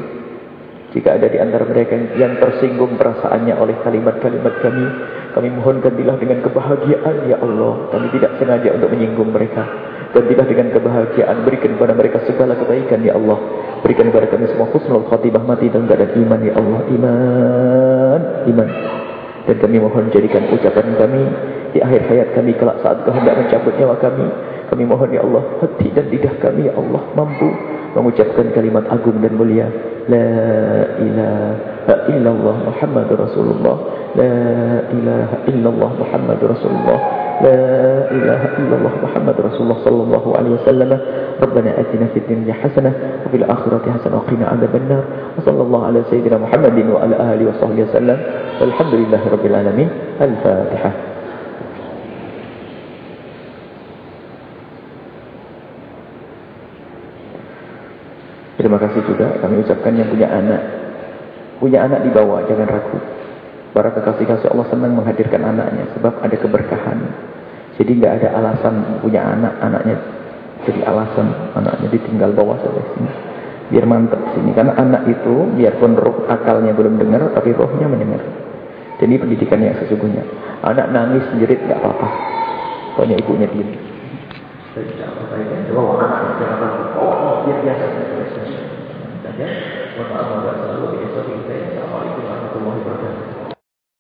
jika ada di antara mereka yang tersinggung perasaannya oleh kalimat-kalimat kami, kami mohon gantilah dengan kebahagiaan ya Allah. Kami tidak sengaja untuk menyinggung mereka. Gantilah dengan kebahagiaan, berikan kepada mereka segala kebaikan ya Allah. Berikan kepada kami semua husnul khatibah mati dalam keadaan iman ya Allah. Iman, iman. Dan kami mohon jadikan ucapan kami di akhir hayat kami kelak saat kehendak mencabut nyawa kami. Kami mohon ya Allah, hati dan lidah kami ya Allah mampu mengucapkan kalimat agung dan mulia. La ilaha illallah muhammadur rasulullah. La ilaha illallah muhammadur rasulullah. La ilaha illallah muhammadur rasulullah sallallahu alaihi wasallam. Rabbana atina fid dunya hasanah wa fil akhirati hasanah wa qina wa sallallahu ala sayyidina muhammadin wa ala alihi wa sahbihi wasallam walhamdulillahi rabbil alamin. Al-fatihah Terima kasih juga kami ucapkan yang punya anak. Punya anak dibawa, jangan ragu. Para kekasih-kasih Allah senang menghadirkan anaknya sebab ada keberkahan. Jadi nggak ada alasan punya anak, anaknya jadi alasan anaknya ditinggal bawa saja sini. Biar mantap sini karena anak itu biarpun roh akalnya belum dengar tapi rohnya mendengar. Jadi pendidikan yang sesungguhnya. Anak nangis menjerit nggak apa-apa. Soalnya ibunya diam. Tidak apa-apa ya. Coba anak ya. Mohon maaf, mohon maaf